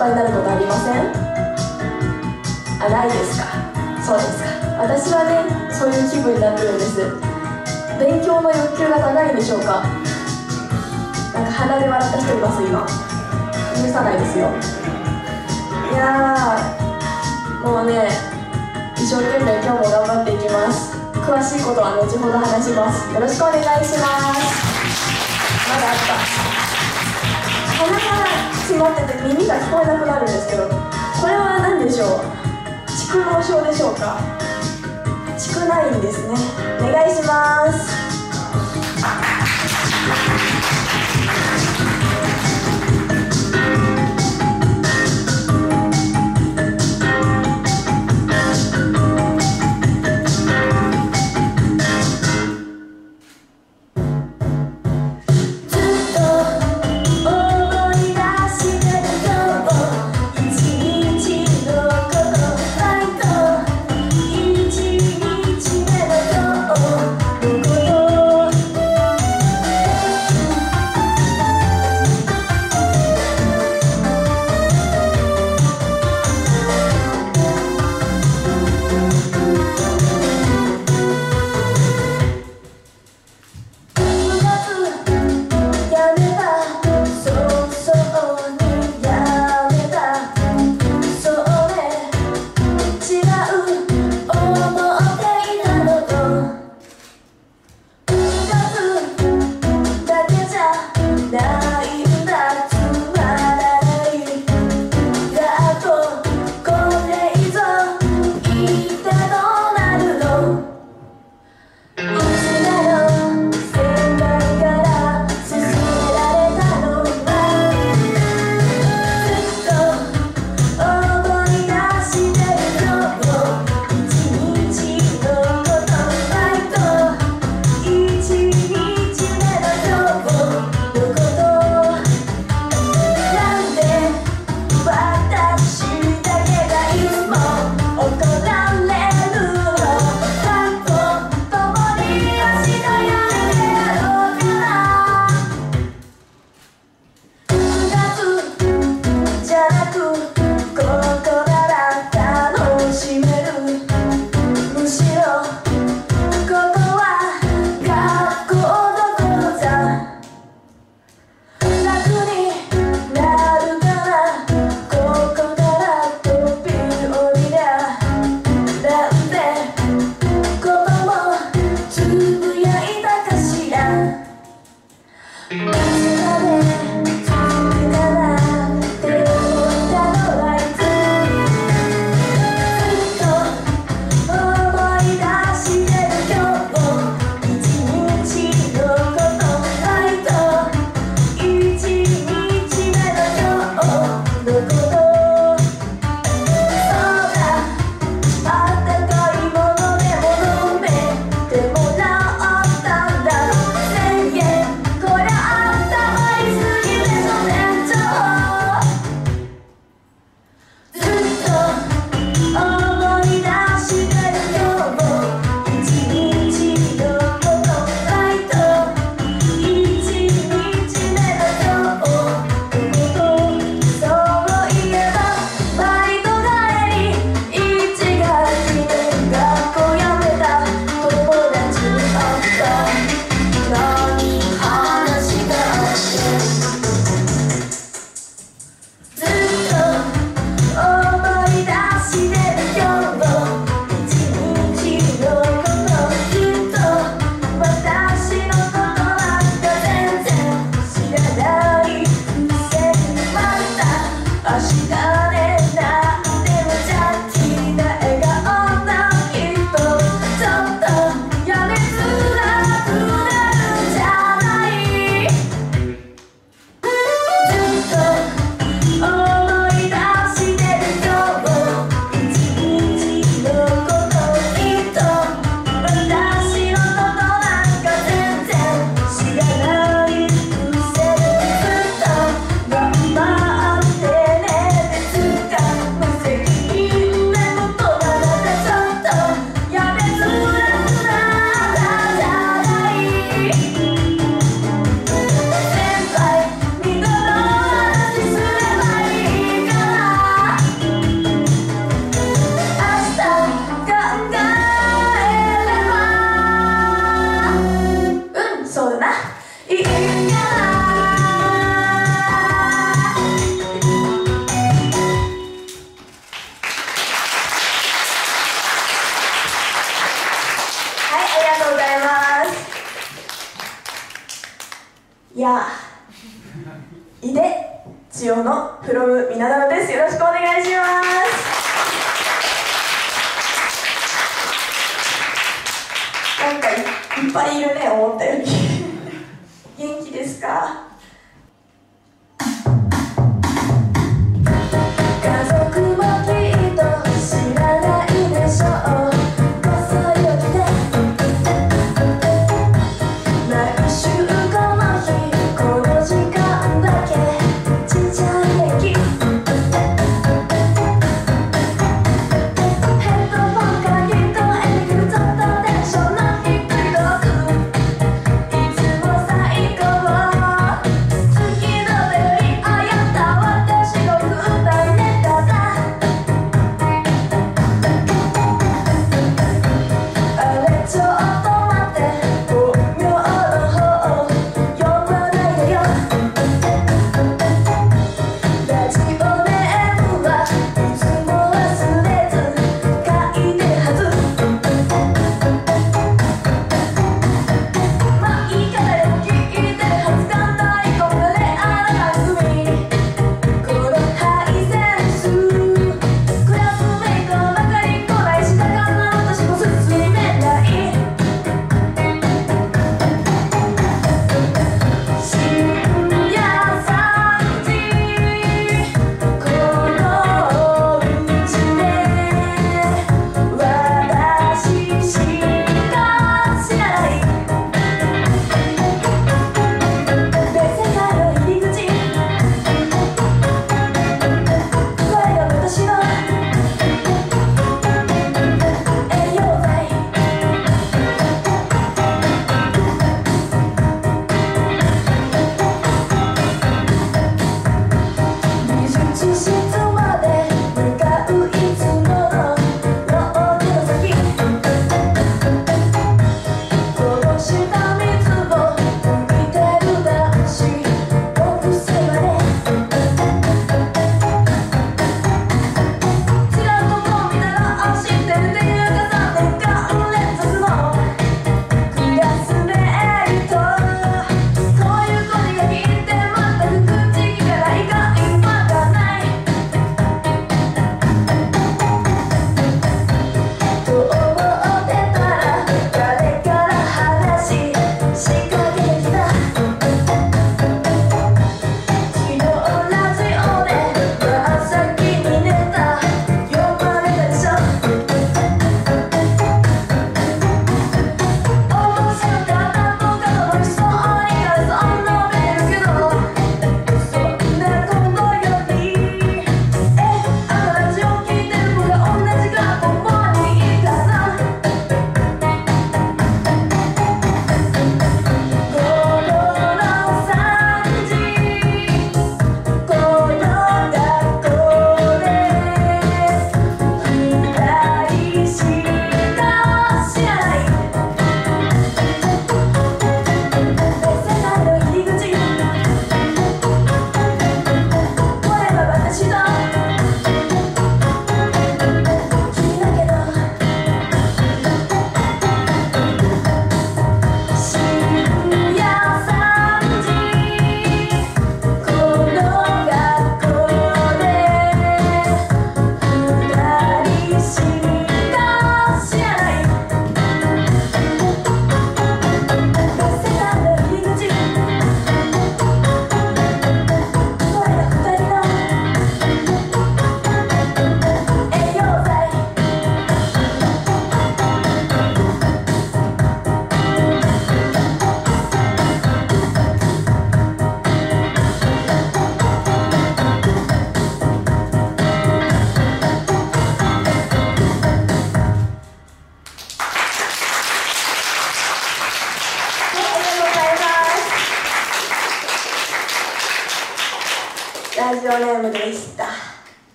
A: 配になることありません？あないですか。そうですか。私はねそういう気分になってるんです。勉強の欲求が高いんでしょうか。なんか鼻で笑った人います？今。許さないですよ。いやーもうね一生懸命今日も頑張っていきます。詳しいことは後ほど話します。よろしくお願いします。まだあった。まってて耳が聞こえなくなるんですけどこれは何でしょう？蓄膿症でしょうか？蓄ないんですね。お願いします。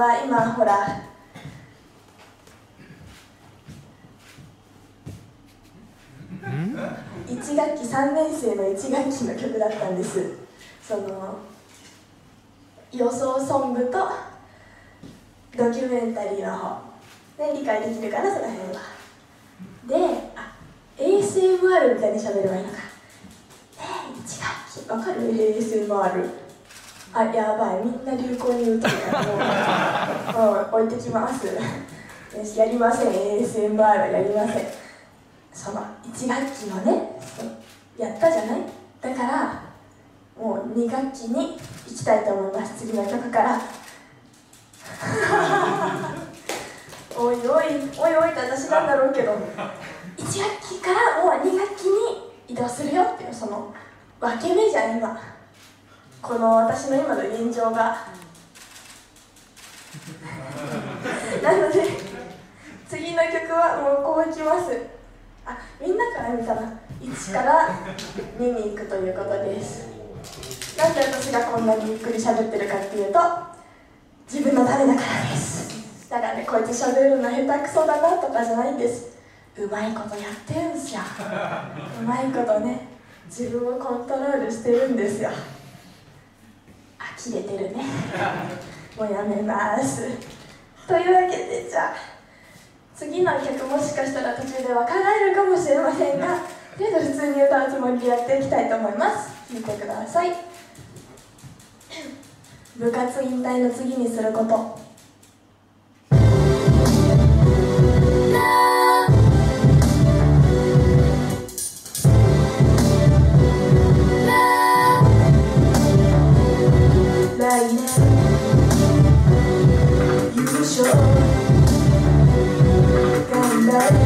A: は今ほら1学期3年生の1学期の曲だったんです。その予想ソングとドキュメンタリーの方で理解できるかなその辺は。であ ASMR みたいに喋ればいいのか。え1学期。わかる？ASMR あやばい。みんな流行に移るからもうもう置いてきます。やりません。ASMR はやりません。その1学期のねやったじゃない？だからもう2学期に行きたいと思います。次の曲から。おいおいおいおいって私なんだろうけど。1学期からもう2学期に移動するよっていうその分け目じゃん今この私の今の現状が。なので次の曲はもうこういきます。あみんなから見たら1から2に行くということです。なんで私がこんなにゆっくり喋ってるかっていうと自分のためだからです。だからねこうやって喋るの下手くそだなとかじゃないんです。うまいことやってるんですよ。うまいことね自分をコントロールしてるんですよ呆れてるね。もうやめます。というわけでじゃあ次の曲もしかしたら途中では考えるかもしれませんがとりあえず普通に歌うつもりでやっていきたいと思います。聴いてください。部活引退の次にすること。来年優勝頑張れ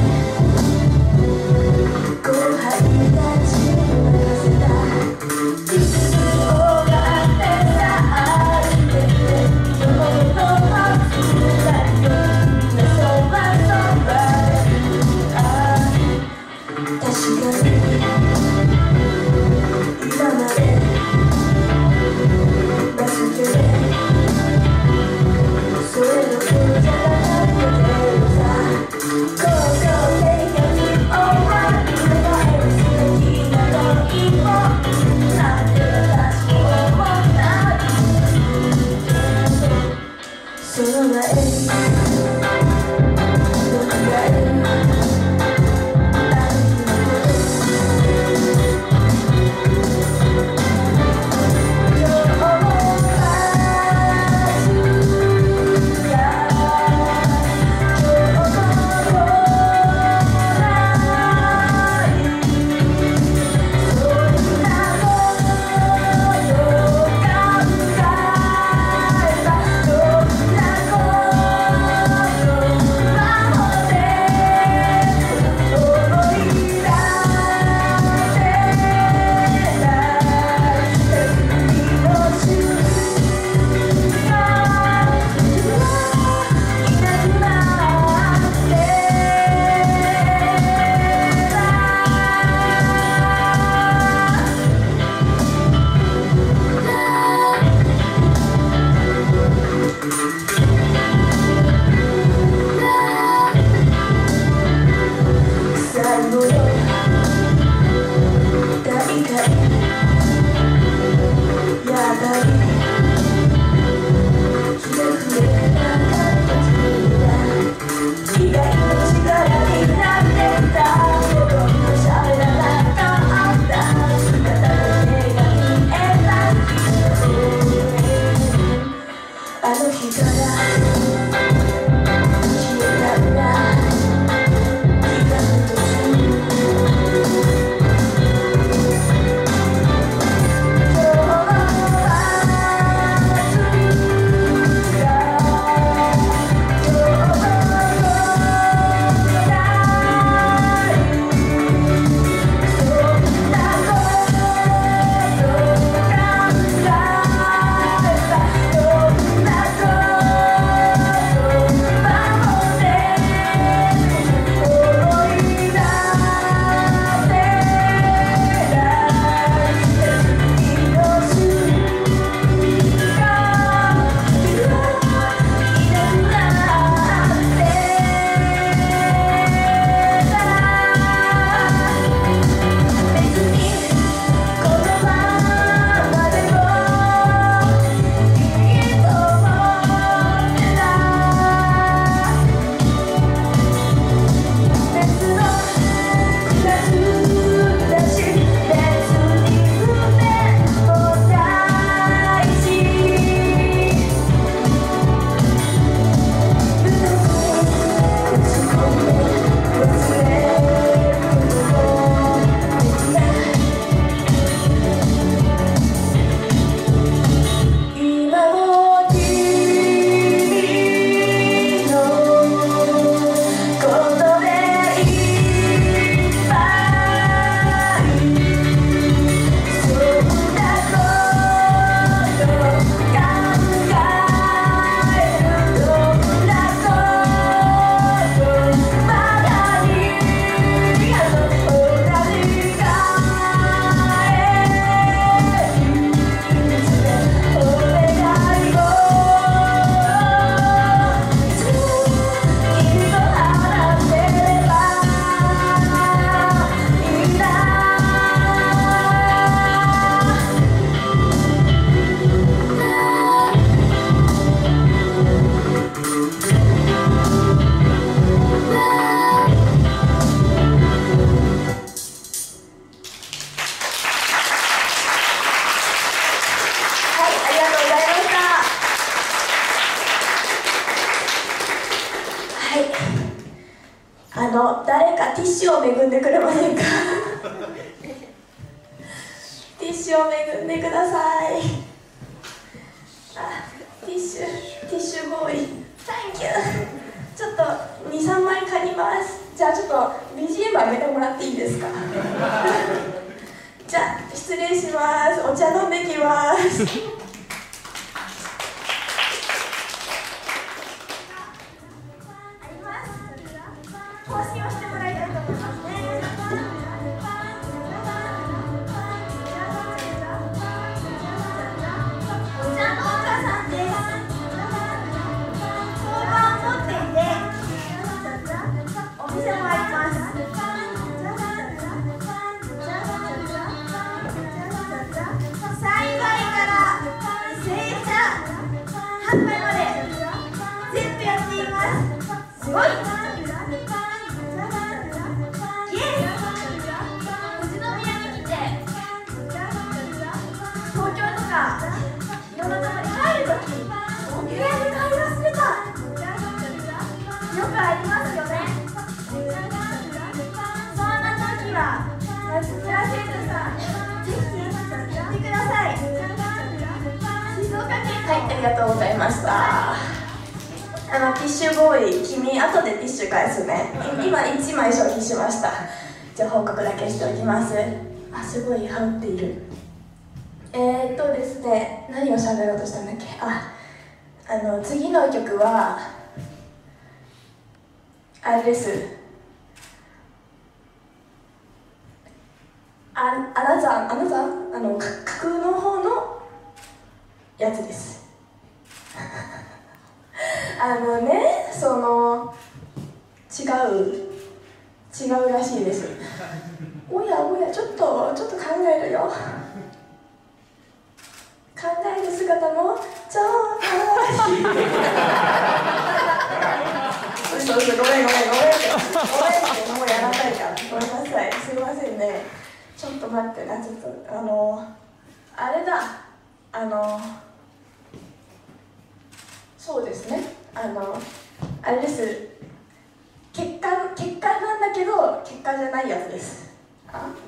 A: やつです。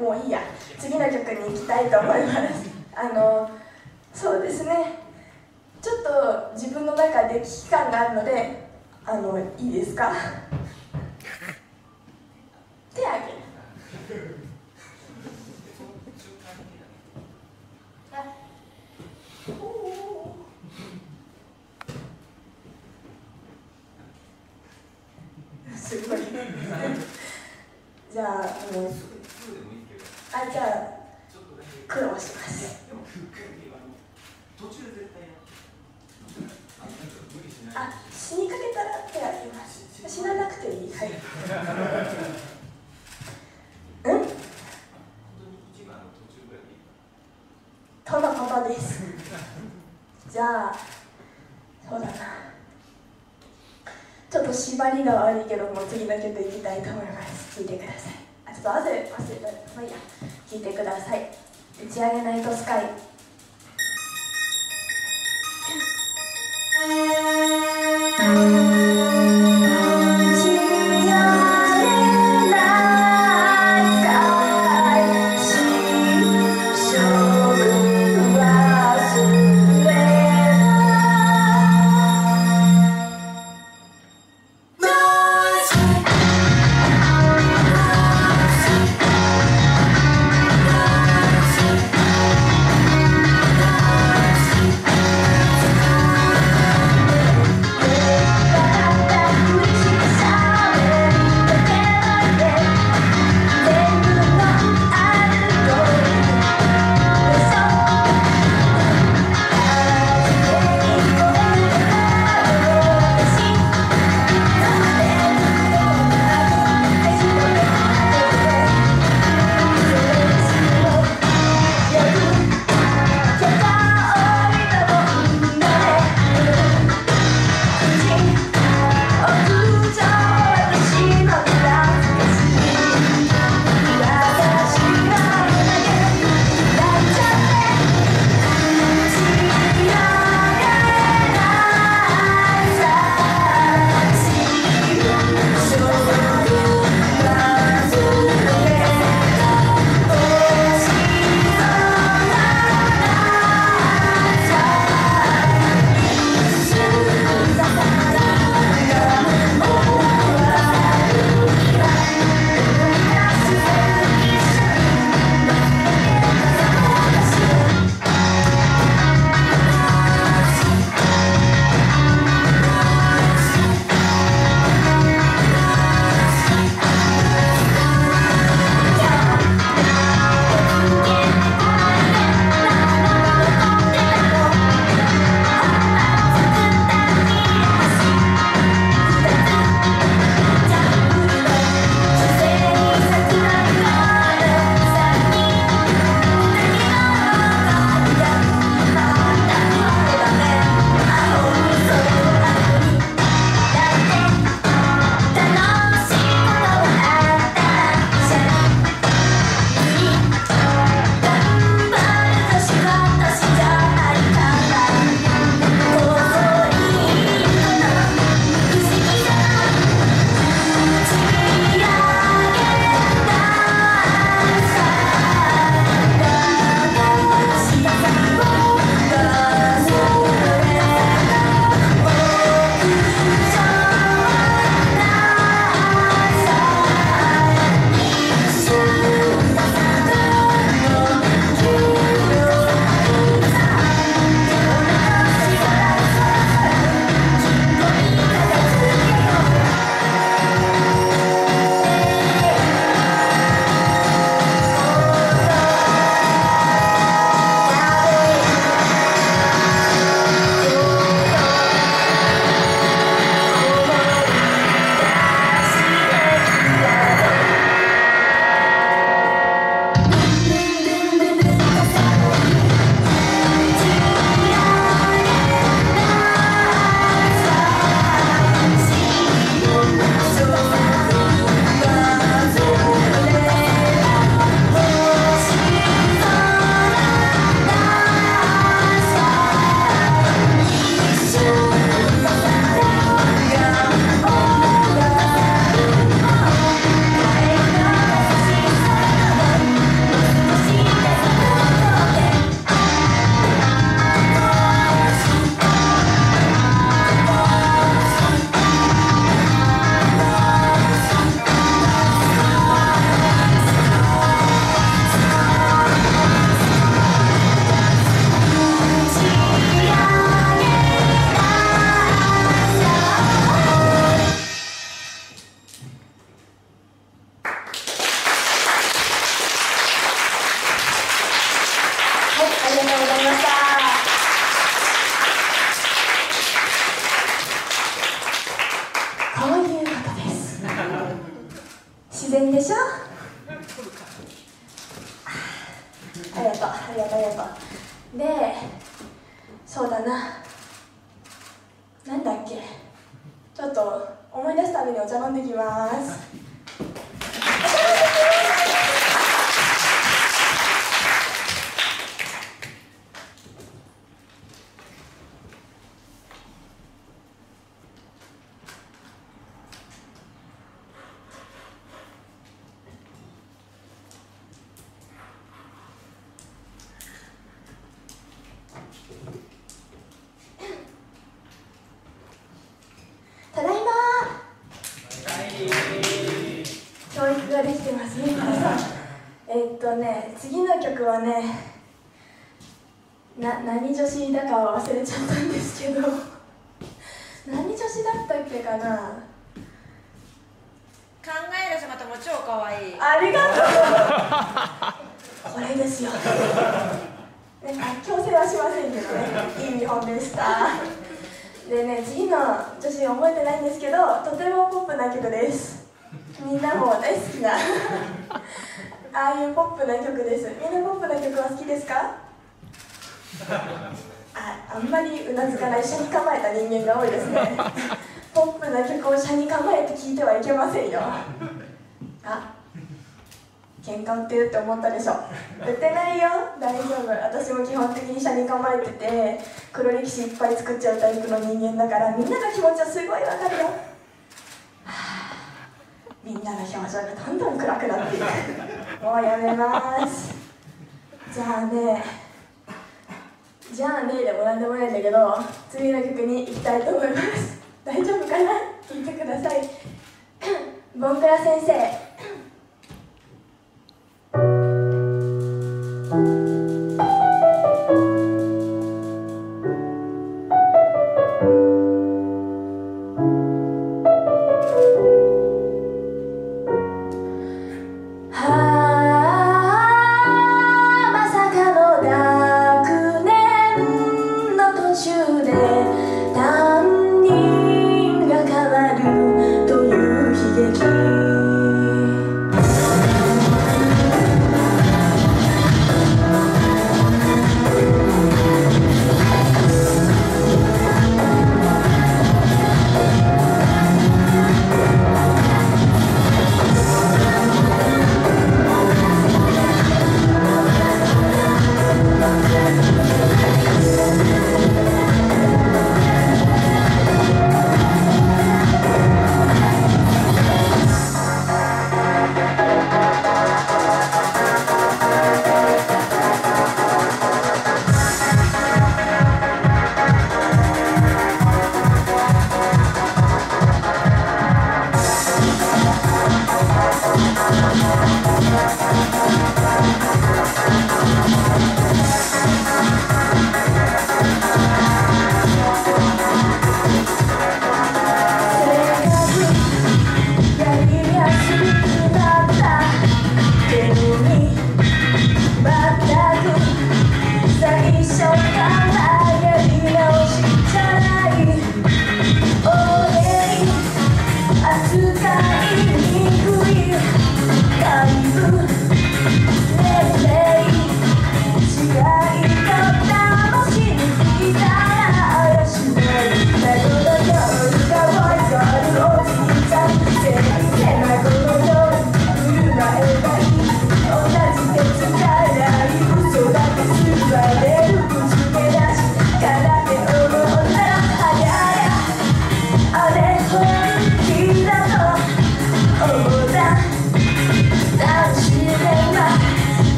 A: もういいや。次の曲に行きたいと思います。あのそうですね。ちょっと自分の中で危機感があるのであのいいですか？悪いけども次の曲いきたいと思います。聞いてください。あちょっと汗たまあいいや。聞いてください。打ち上げないと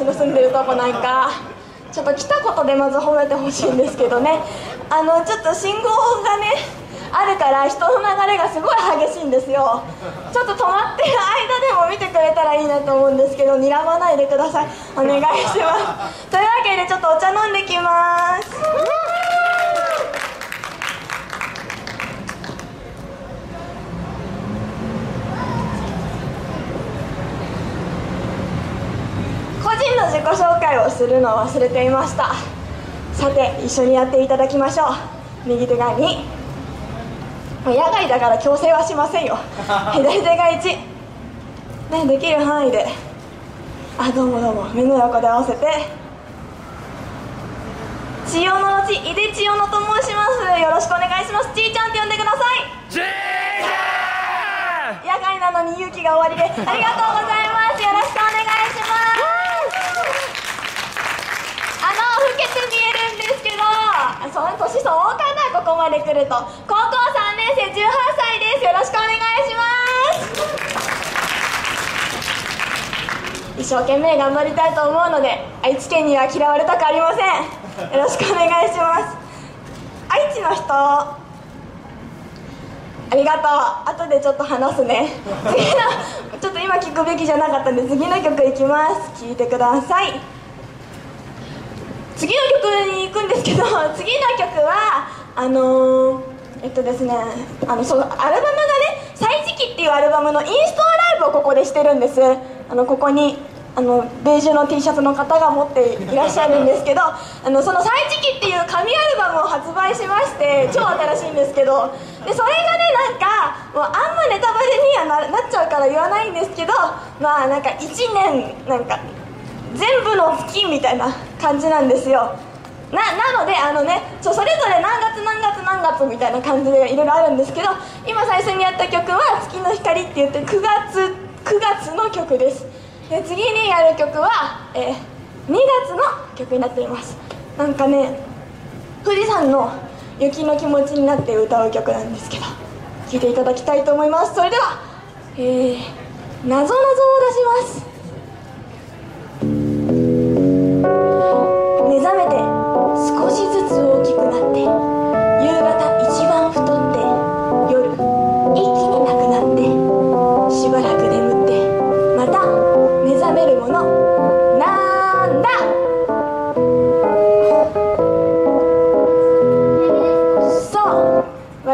A: 私の住んでるとこなんか。ちょっと来たことでまず褒めてほしいんですけどね。あのちょっと信号がねあるから人の流れがすごい激しいんですよ。ちょっと止まってる間でも見てくれたらいいなと思うんですけど睨まないでください。お願いします。というわけでちょっとお茶飲んできます個人の自己紹介をするのを忘れていました。さて一緒にやっていただきましょう。右手が2もう野外だから強制はしませんよ。左手が1ねできる範囲で。あどうもどうも。目の横で合わせて。千代のち井出千代野と申します。よろしくお願いします。ちーちゃんって呼んでください。野外なのに勇気が終わりで。ありがとうございますよろしくお願いしますあの老けて見えるんですけどあその年相応かなここまで来ると。高校3年生18歳です。よろしくお願いします。一生懸命頑張りたいと思うので愛知県には嫌われたくありません。よろしくお願いします。愛知の人ありがとう。後でちょっと話すね。次のちょっと今聞くべきじゃなかったんで次の曲いきます。聴いてください次の曲に行くんですけど次の曲はあのー、えっとですねあのそうアルバムがね「歳時記」っていうアルバムのインストライブをここでしてるんです。あのここにあのベージュの T シャツの方が持っていらっしゃるんですけどあのその「歳時記」っていう紙アルバムを発売しまして超新しいんですけどでそれがねなんかもうあんまネタバレにはななっちゃうから言わないんですけどまあなんか1年なんか全部の月みたいな感じなんですよ。ななのであのねそそれぞれ何月何月何月みたいな感じでいろいろあるんですけど今最初にやった曲は「月の光」って言って9月9月の曲です。で次にやる曲は、えー2月の曲になっています。なんかね富士山の雪の気持ちになって歌う曲なんですけど聴いていただきたいと思います。それではえー、なぞなぞを出します。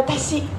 B: 私。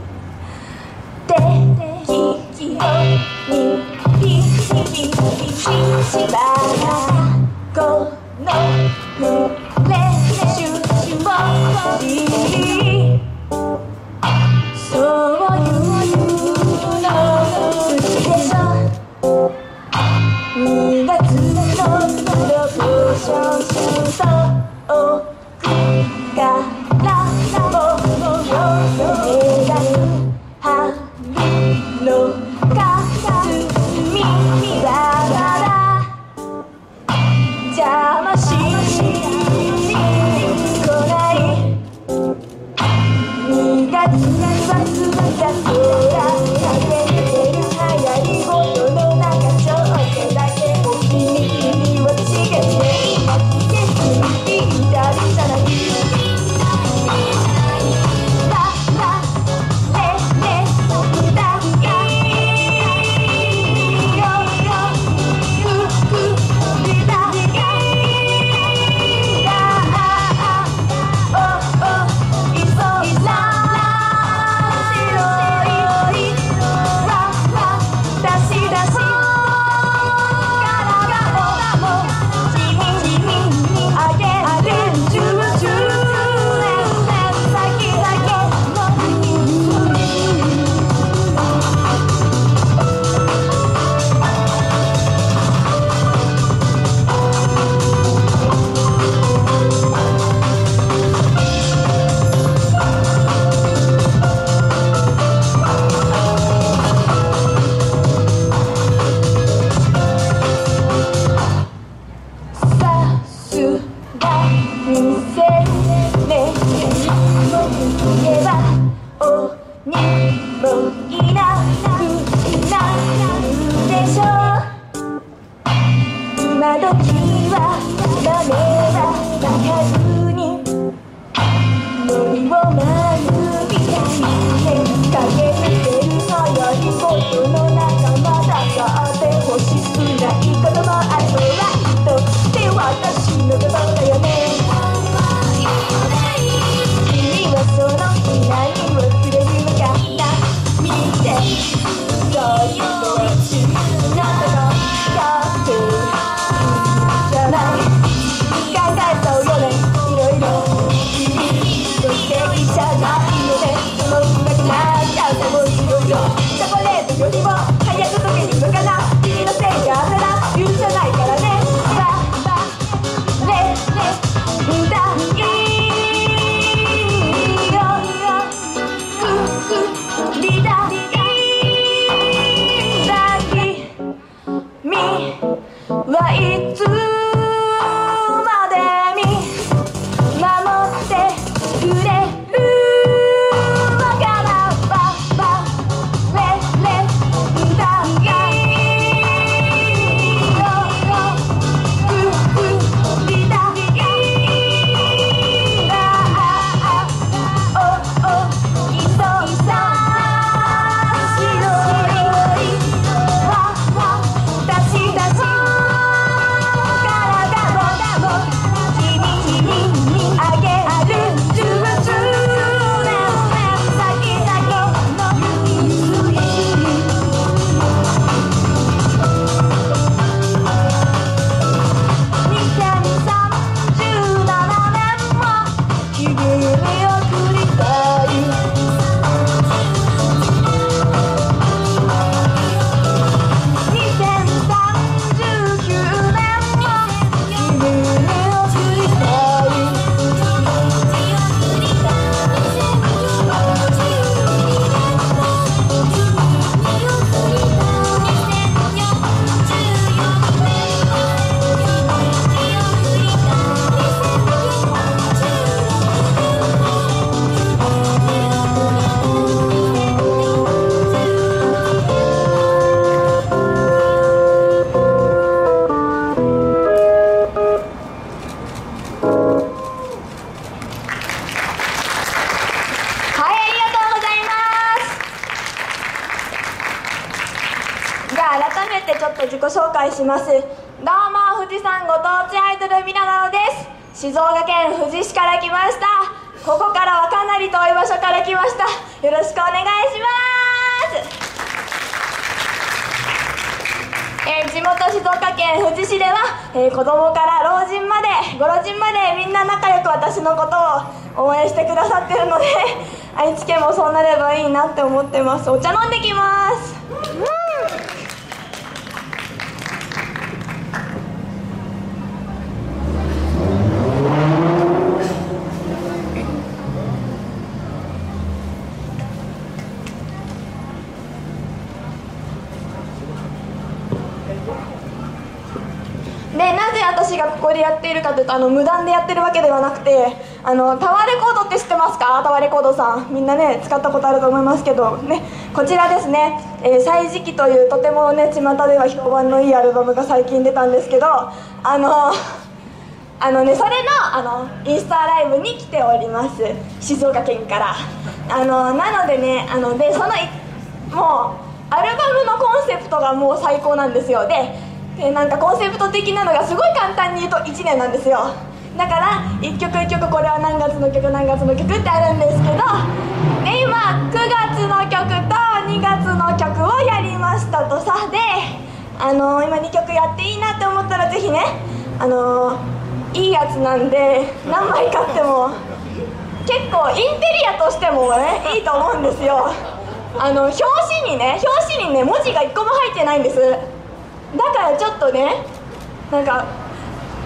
B: 愛知県もそうなればいいなって思ってます。お茶飲んできます。でなぜ私がここでやっているかというとあの無断でやってるわけではなくてあのタワーますかタワーレコードさんみんなね使ったことあると思いますけどねこちらですね「えー歳時記」というとてもね巷では評判のいいアルバムが最近出たんですけどあの あのねそれのあのインスタライブに来ております。静岡県から。あのなのでねあのでそのもうアルバムのコンセプトがもう最高なんですよ。ででなんかコンセプト的なのがすごい簡単に言うと1年なんですよ。から1曲1曲これは何月の曲何月の曲ってあるんですけどで今9月の曲と2月の曲をやりましたとさであの今2曲やっていいなって思ったらぜひねあのいいやつなんで何枚買っても結構インテリアとしてもねいいと思うんですよ。あの表紙にね表紙にね文字が1個も入ってないんです。だからちょっとねなんか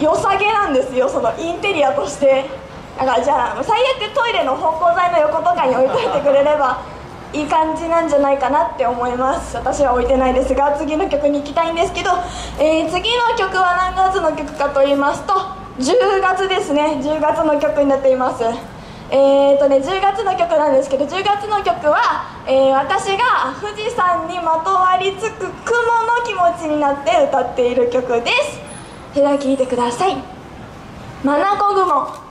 B: 良さげなんですよそのインテリアとして。だからじゃあ最悪トイレの芳香剤の横とかに置いといてくれればいい感じなんじゃないかなって思います。私は置いてないですが次の曲に行きたいんですけど、えー次の曲は何月の曲かと言いますと10月ですね。10月の曲になっています。えーとね、10月の曲なんですけど10月の曲は、えー私が富士山にまとわりつく雲の気持ちになって歌っている曲です。それでは聴いてください「マナコグモ。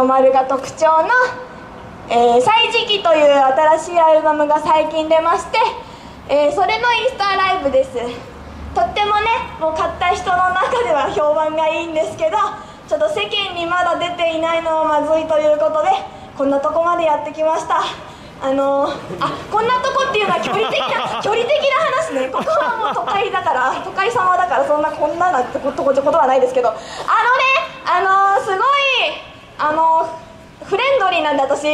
B: の丸が特徴の「えー、歳時記」という新しいアルバムが最近出まして、えーそれのインストアライブです。とってもねもう買った人の中では評判がいいんですけどちょっと世間にまだ出ていないのはまずいということでこんなとこまでやってきました。あのーあこんなとこっていうのは距離的な 距離的な話ね。ここはもう都会だから都会様だからそんなこんななんてことことはないですけどあのねあのーすごいあのーフレンドリーんで私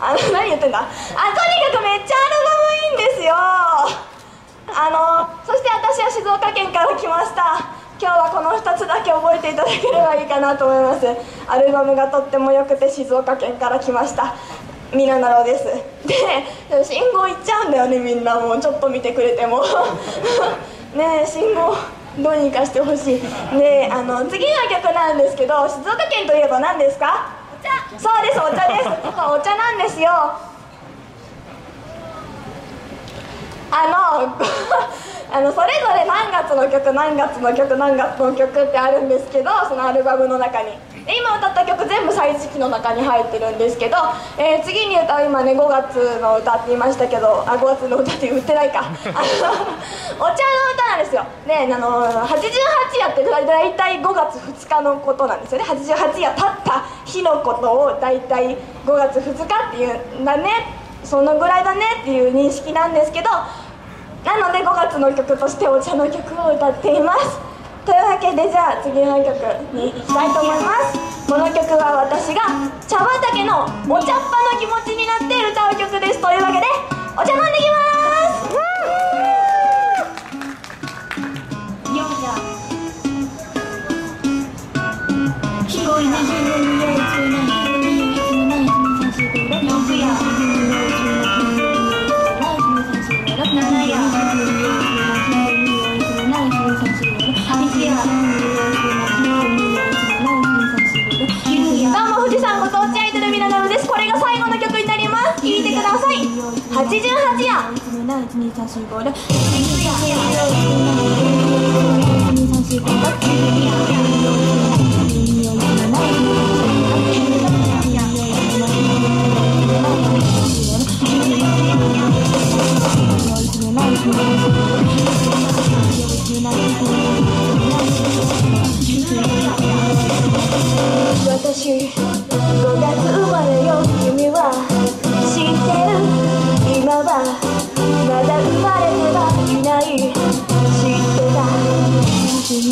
B: あの何言ってんだ？あとにかくめっちゃアルバムいいんですよ。あのそして私は静岡県から来ました。今日はこの2つだけ覚えていただければいいかなと思います。アルバムがとっても良くて静岡県から来ました。みななろです。で信号行っちゃうんだよねみんなもう。ちょっと見てくれても。ねえ信号どうにかしてほしい。であの次の曲なんですけど静岡県といえば何ですかお茶そうですお茶ですお茶んですよ。あの あのそれぞれ何月の曲何月の曲何月の曲ってあるんですけどそのアルバムの中に。歌った曲全部歳時記の中に入ってるんですけど、えー次に歌う今ね5月の歌って言いましたけどあ5月の歌って言ってないか。お茶の歌なんですよ。であの88夜って大体5月2日のことなんですよね。88夜経った日のことを大体5月2日っていうんだね。そのぐらいだねっていう認識なんですけどなので5月の曲としてお茶の曲を歌っています。というわけでじゃあ次の曲に行きたいと思います。この曲は私が茶畑のお茶っ葉の気持ちになって歌う曲です。というわけでお茶飲んできます！夜私5月生まれよた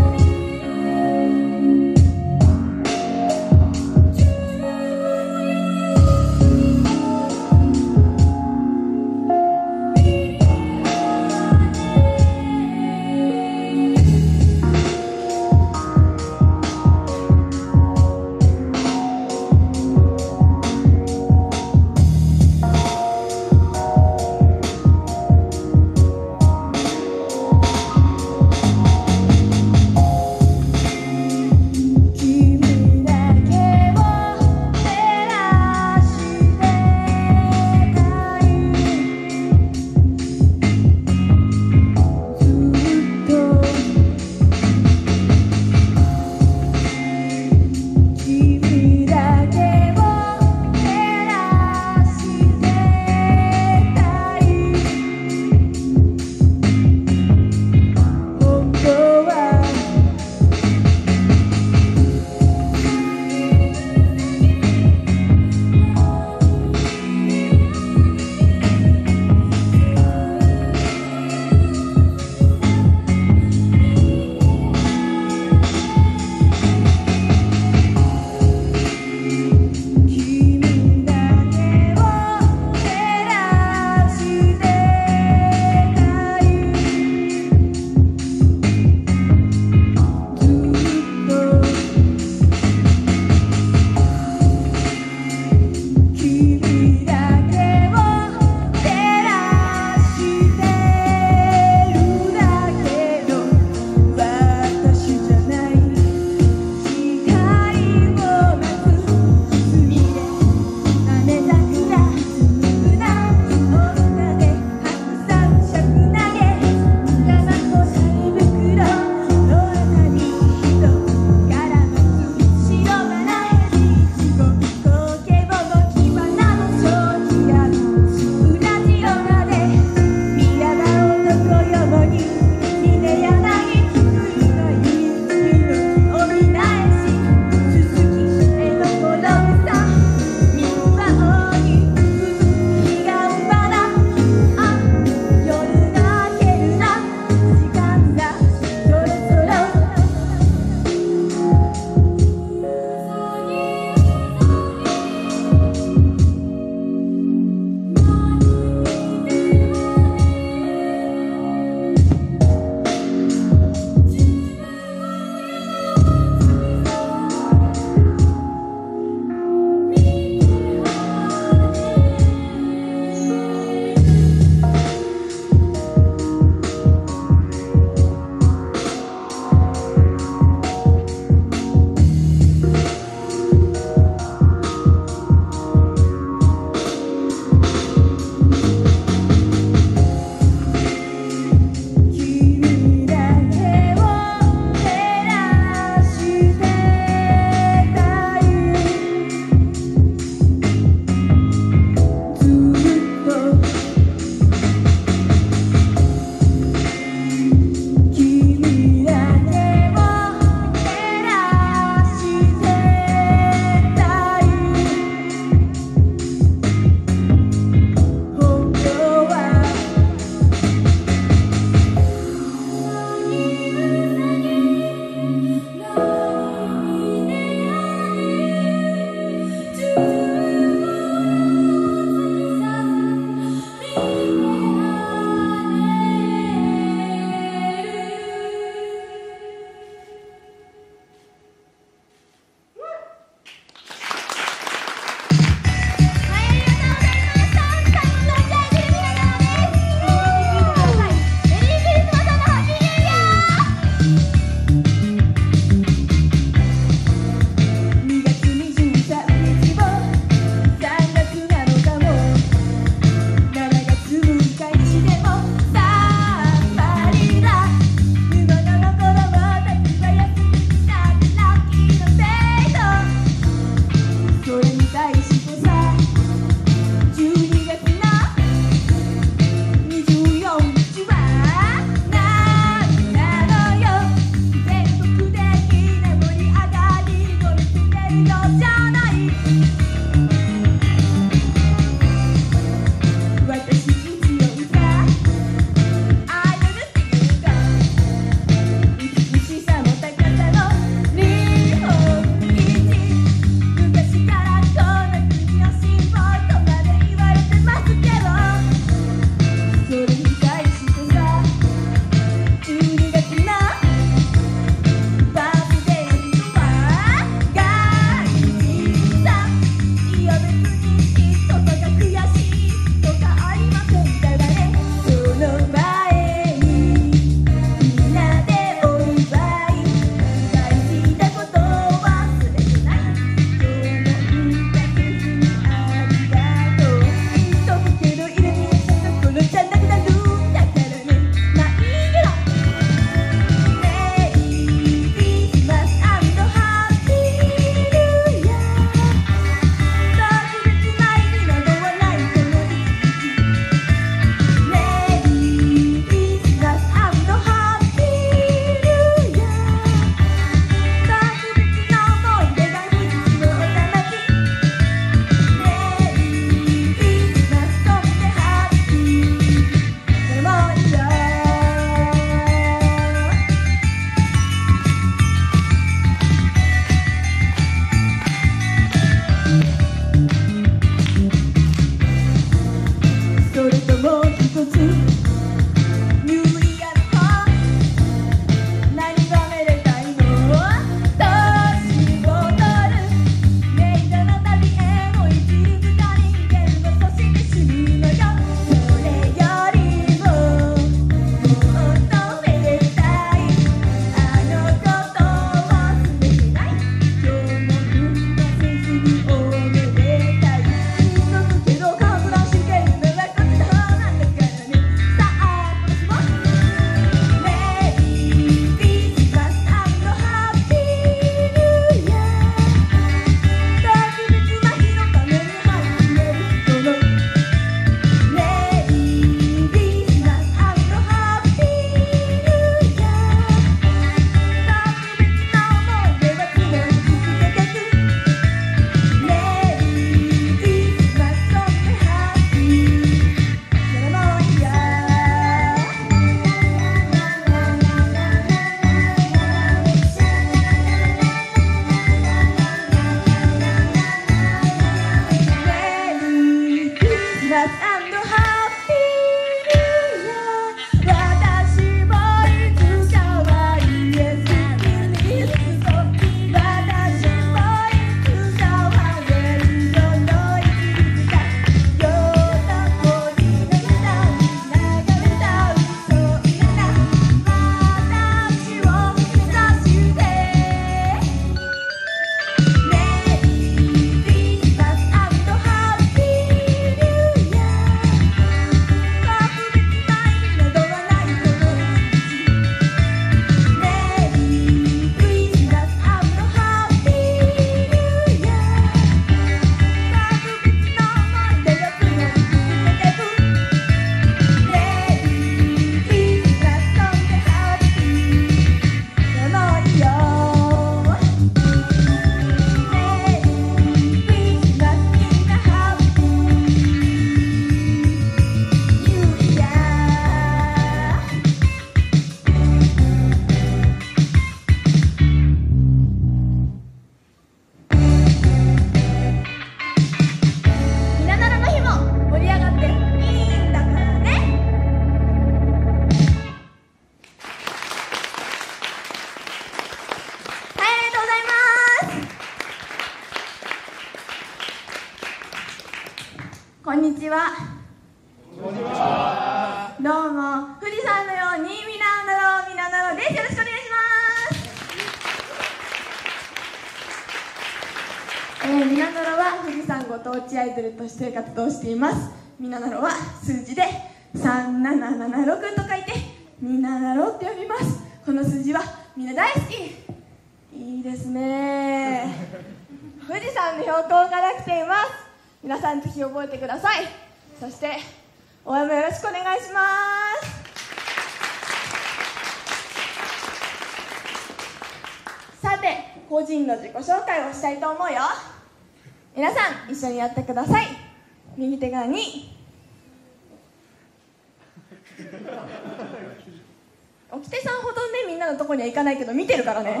B: からね。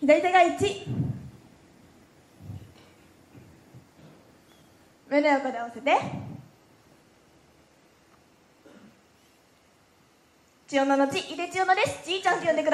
B: 左手が1胸横で合わせて。千代の後井出千代のです。じいちゃんって呼んでください。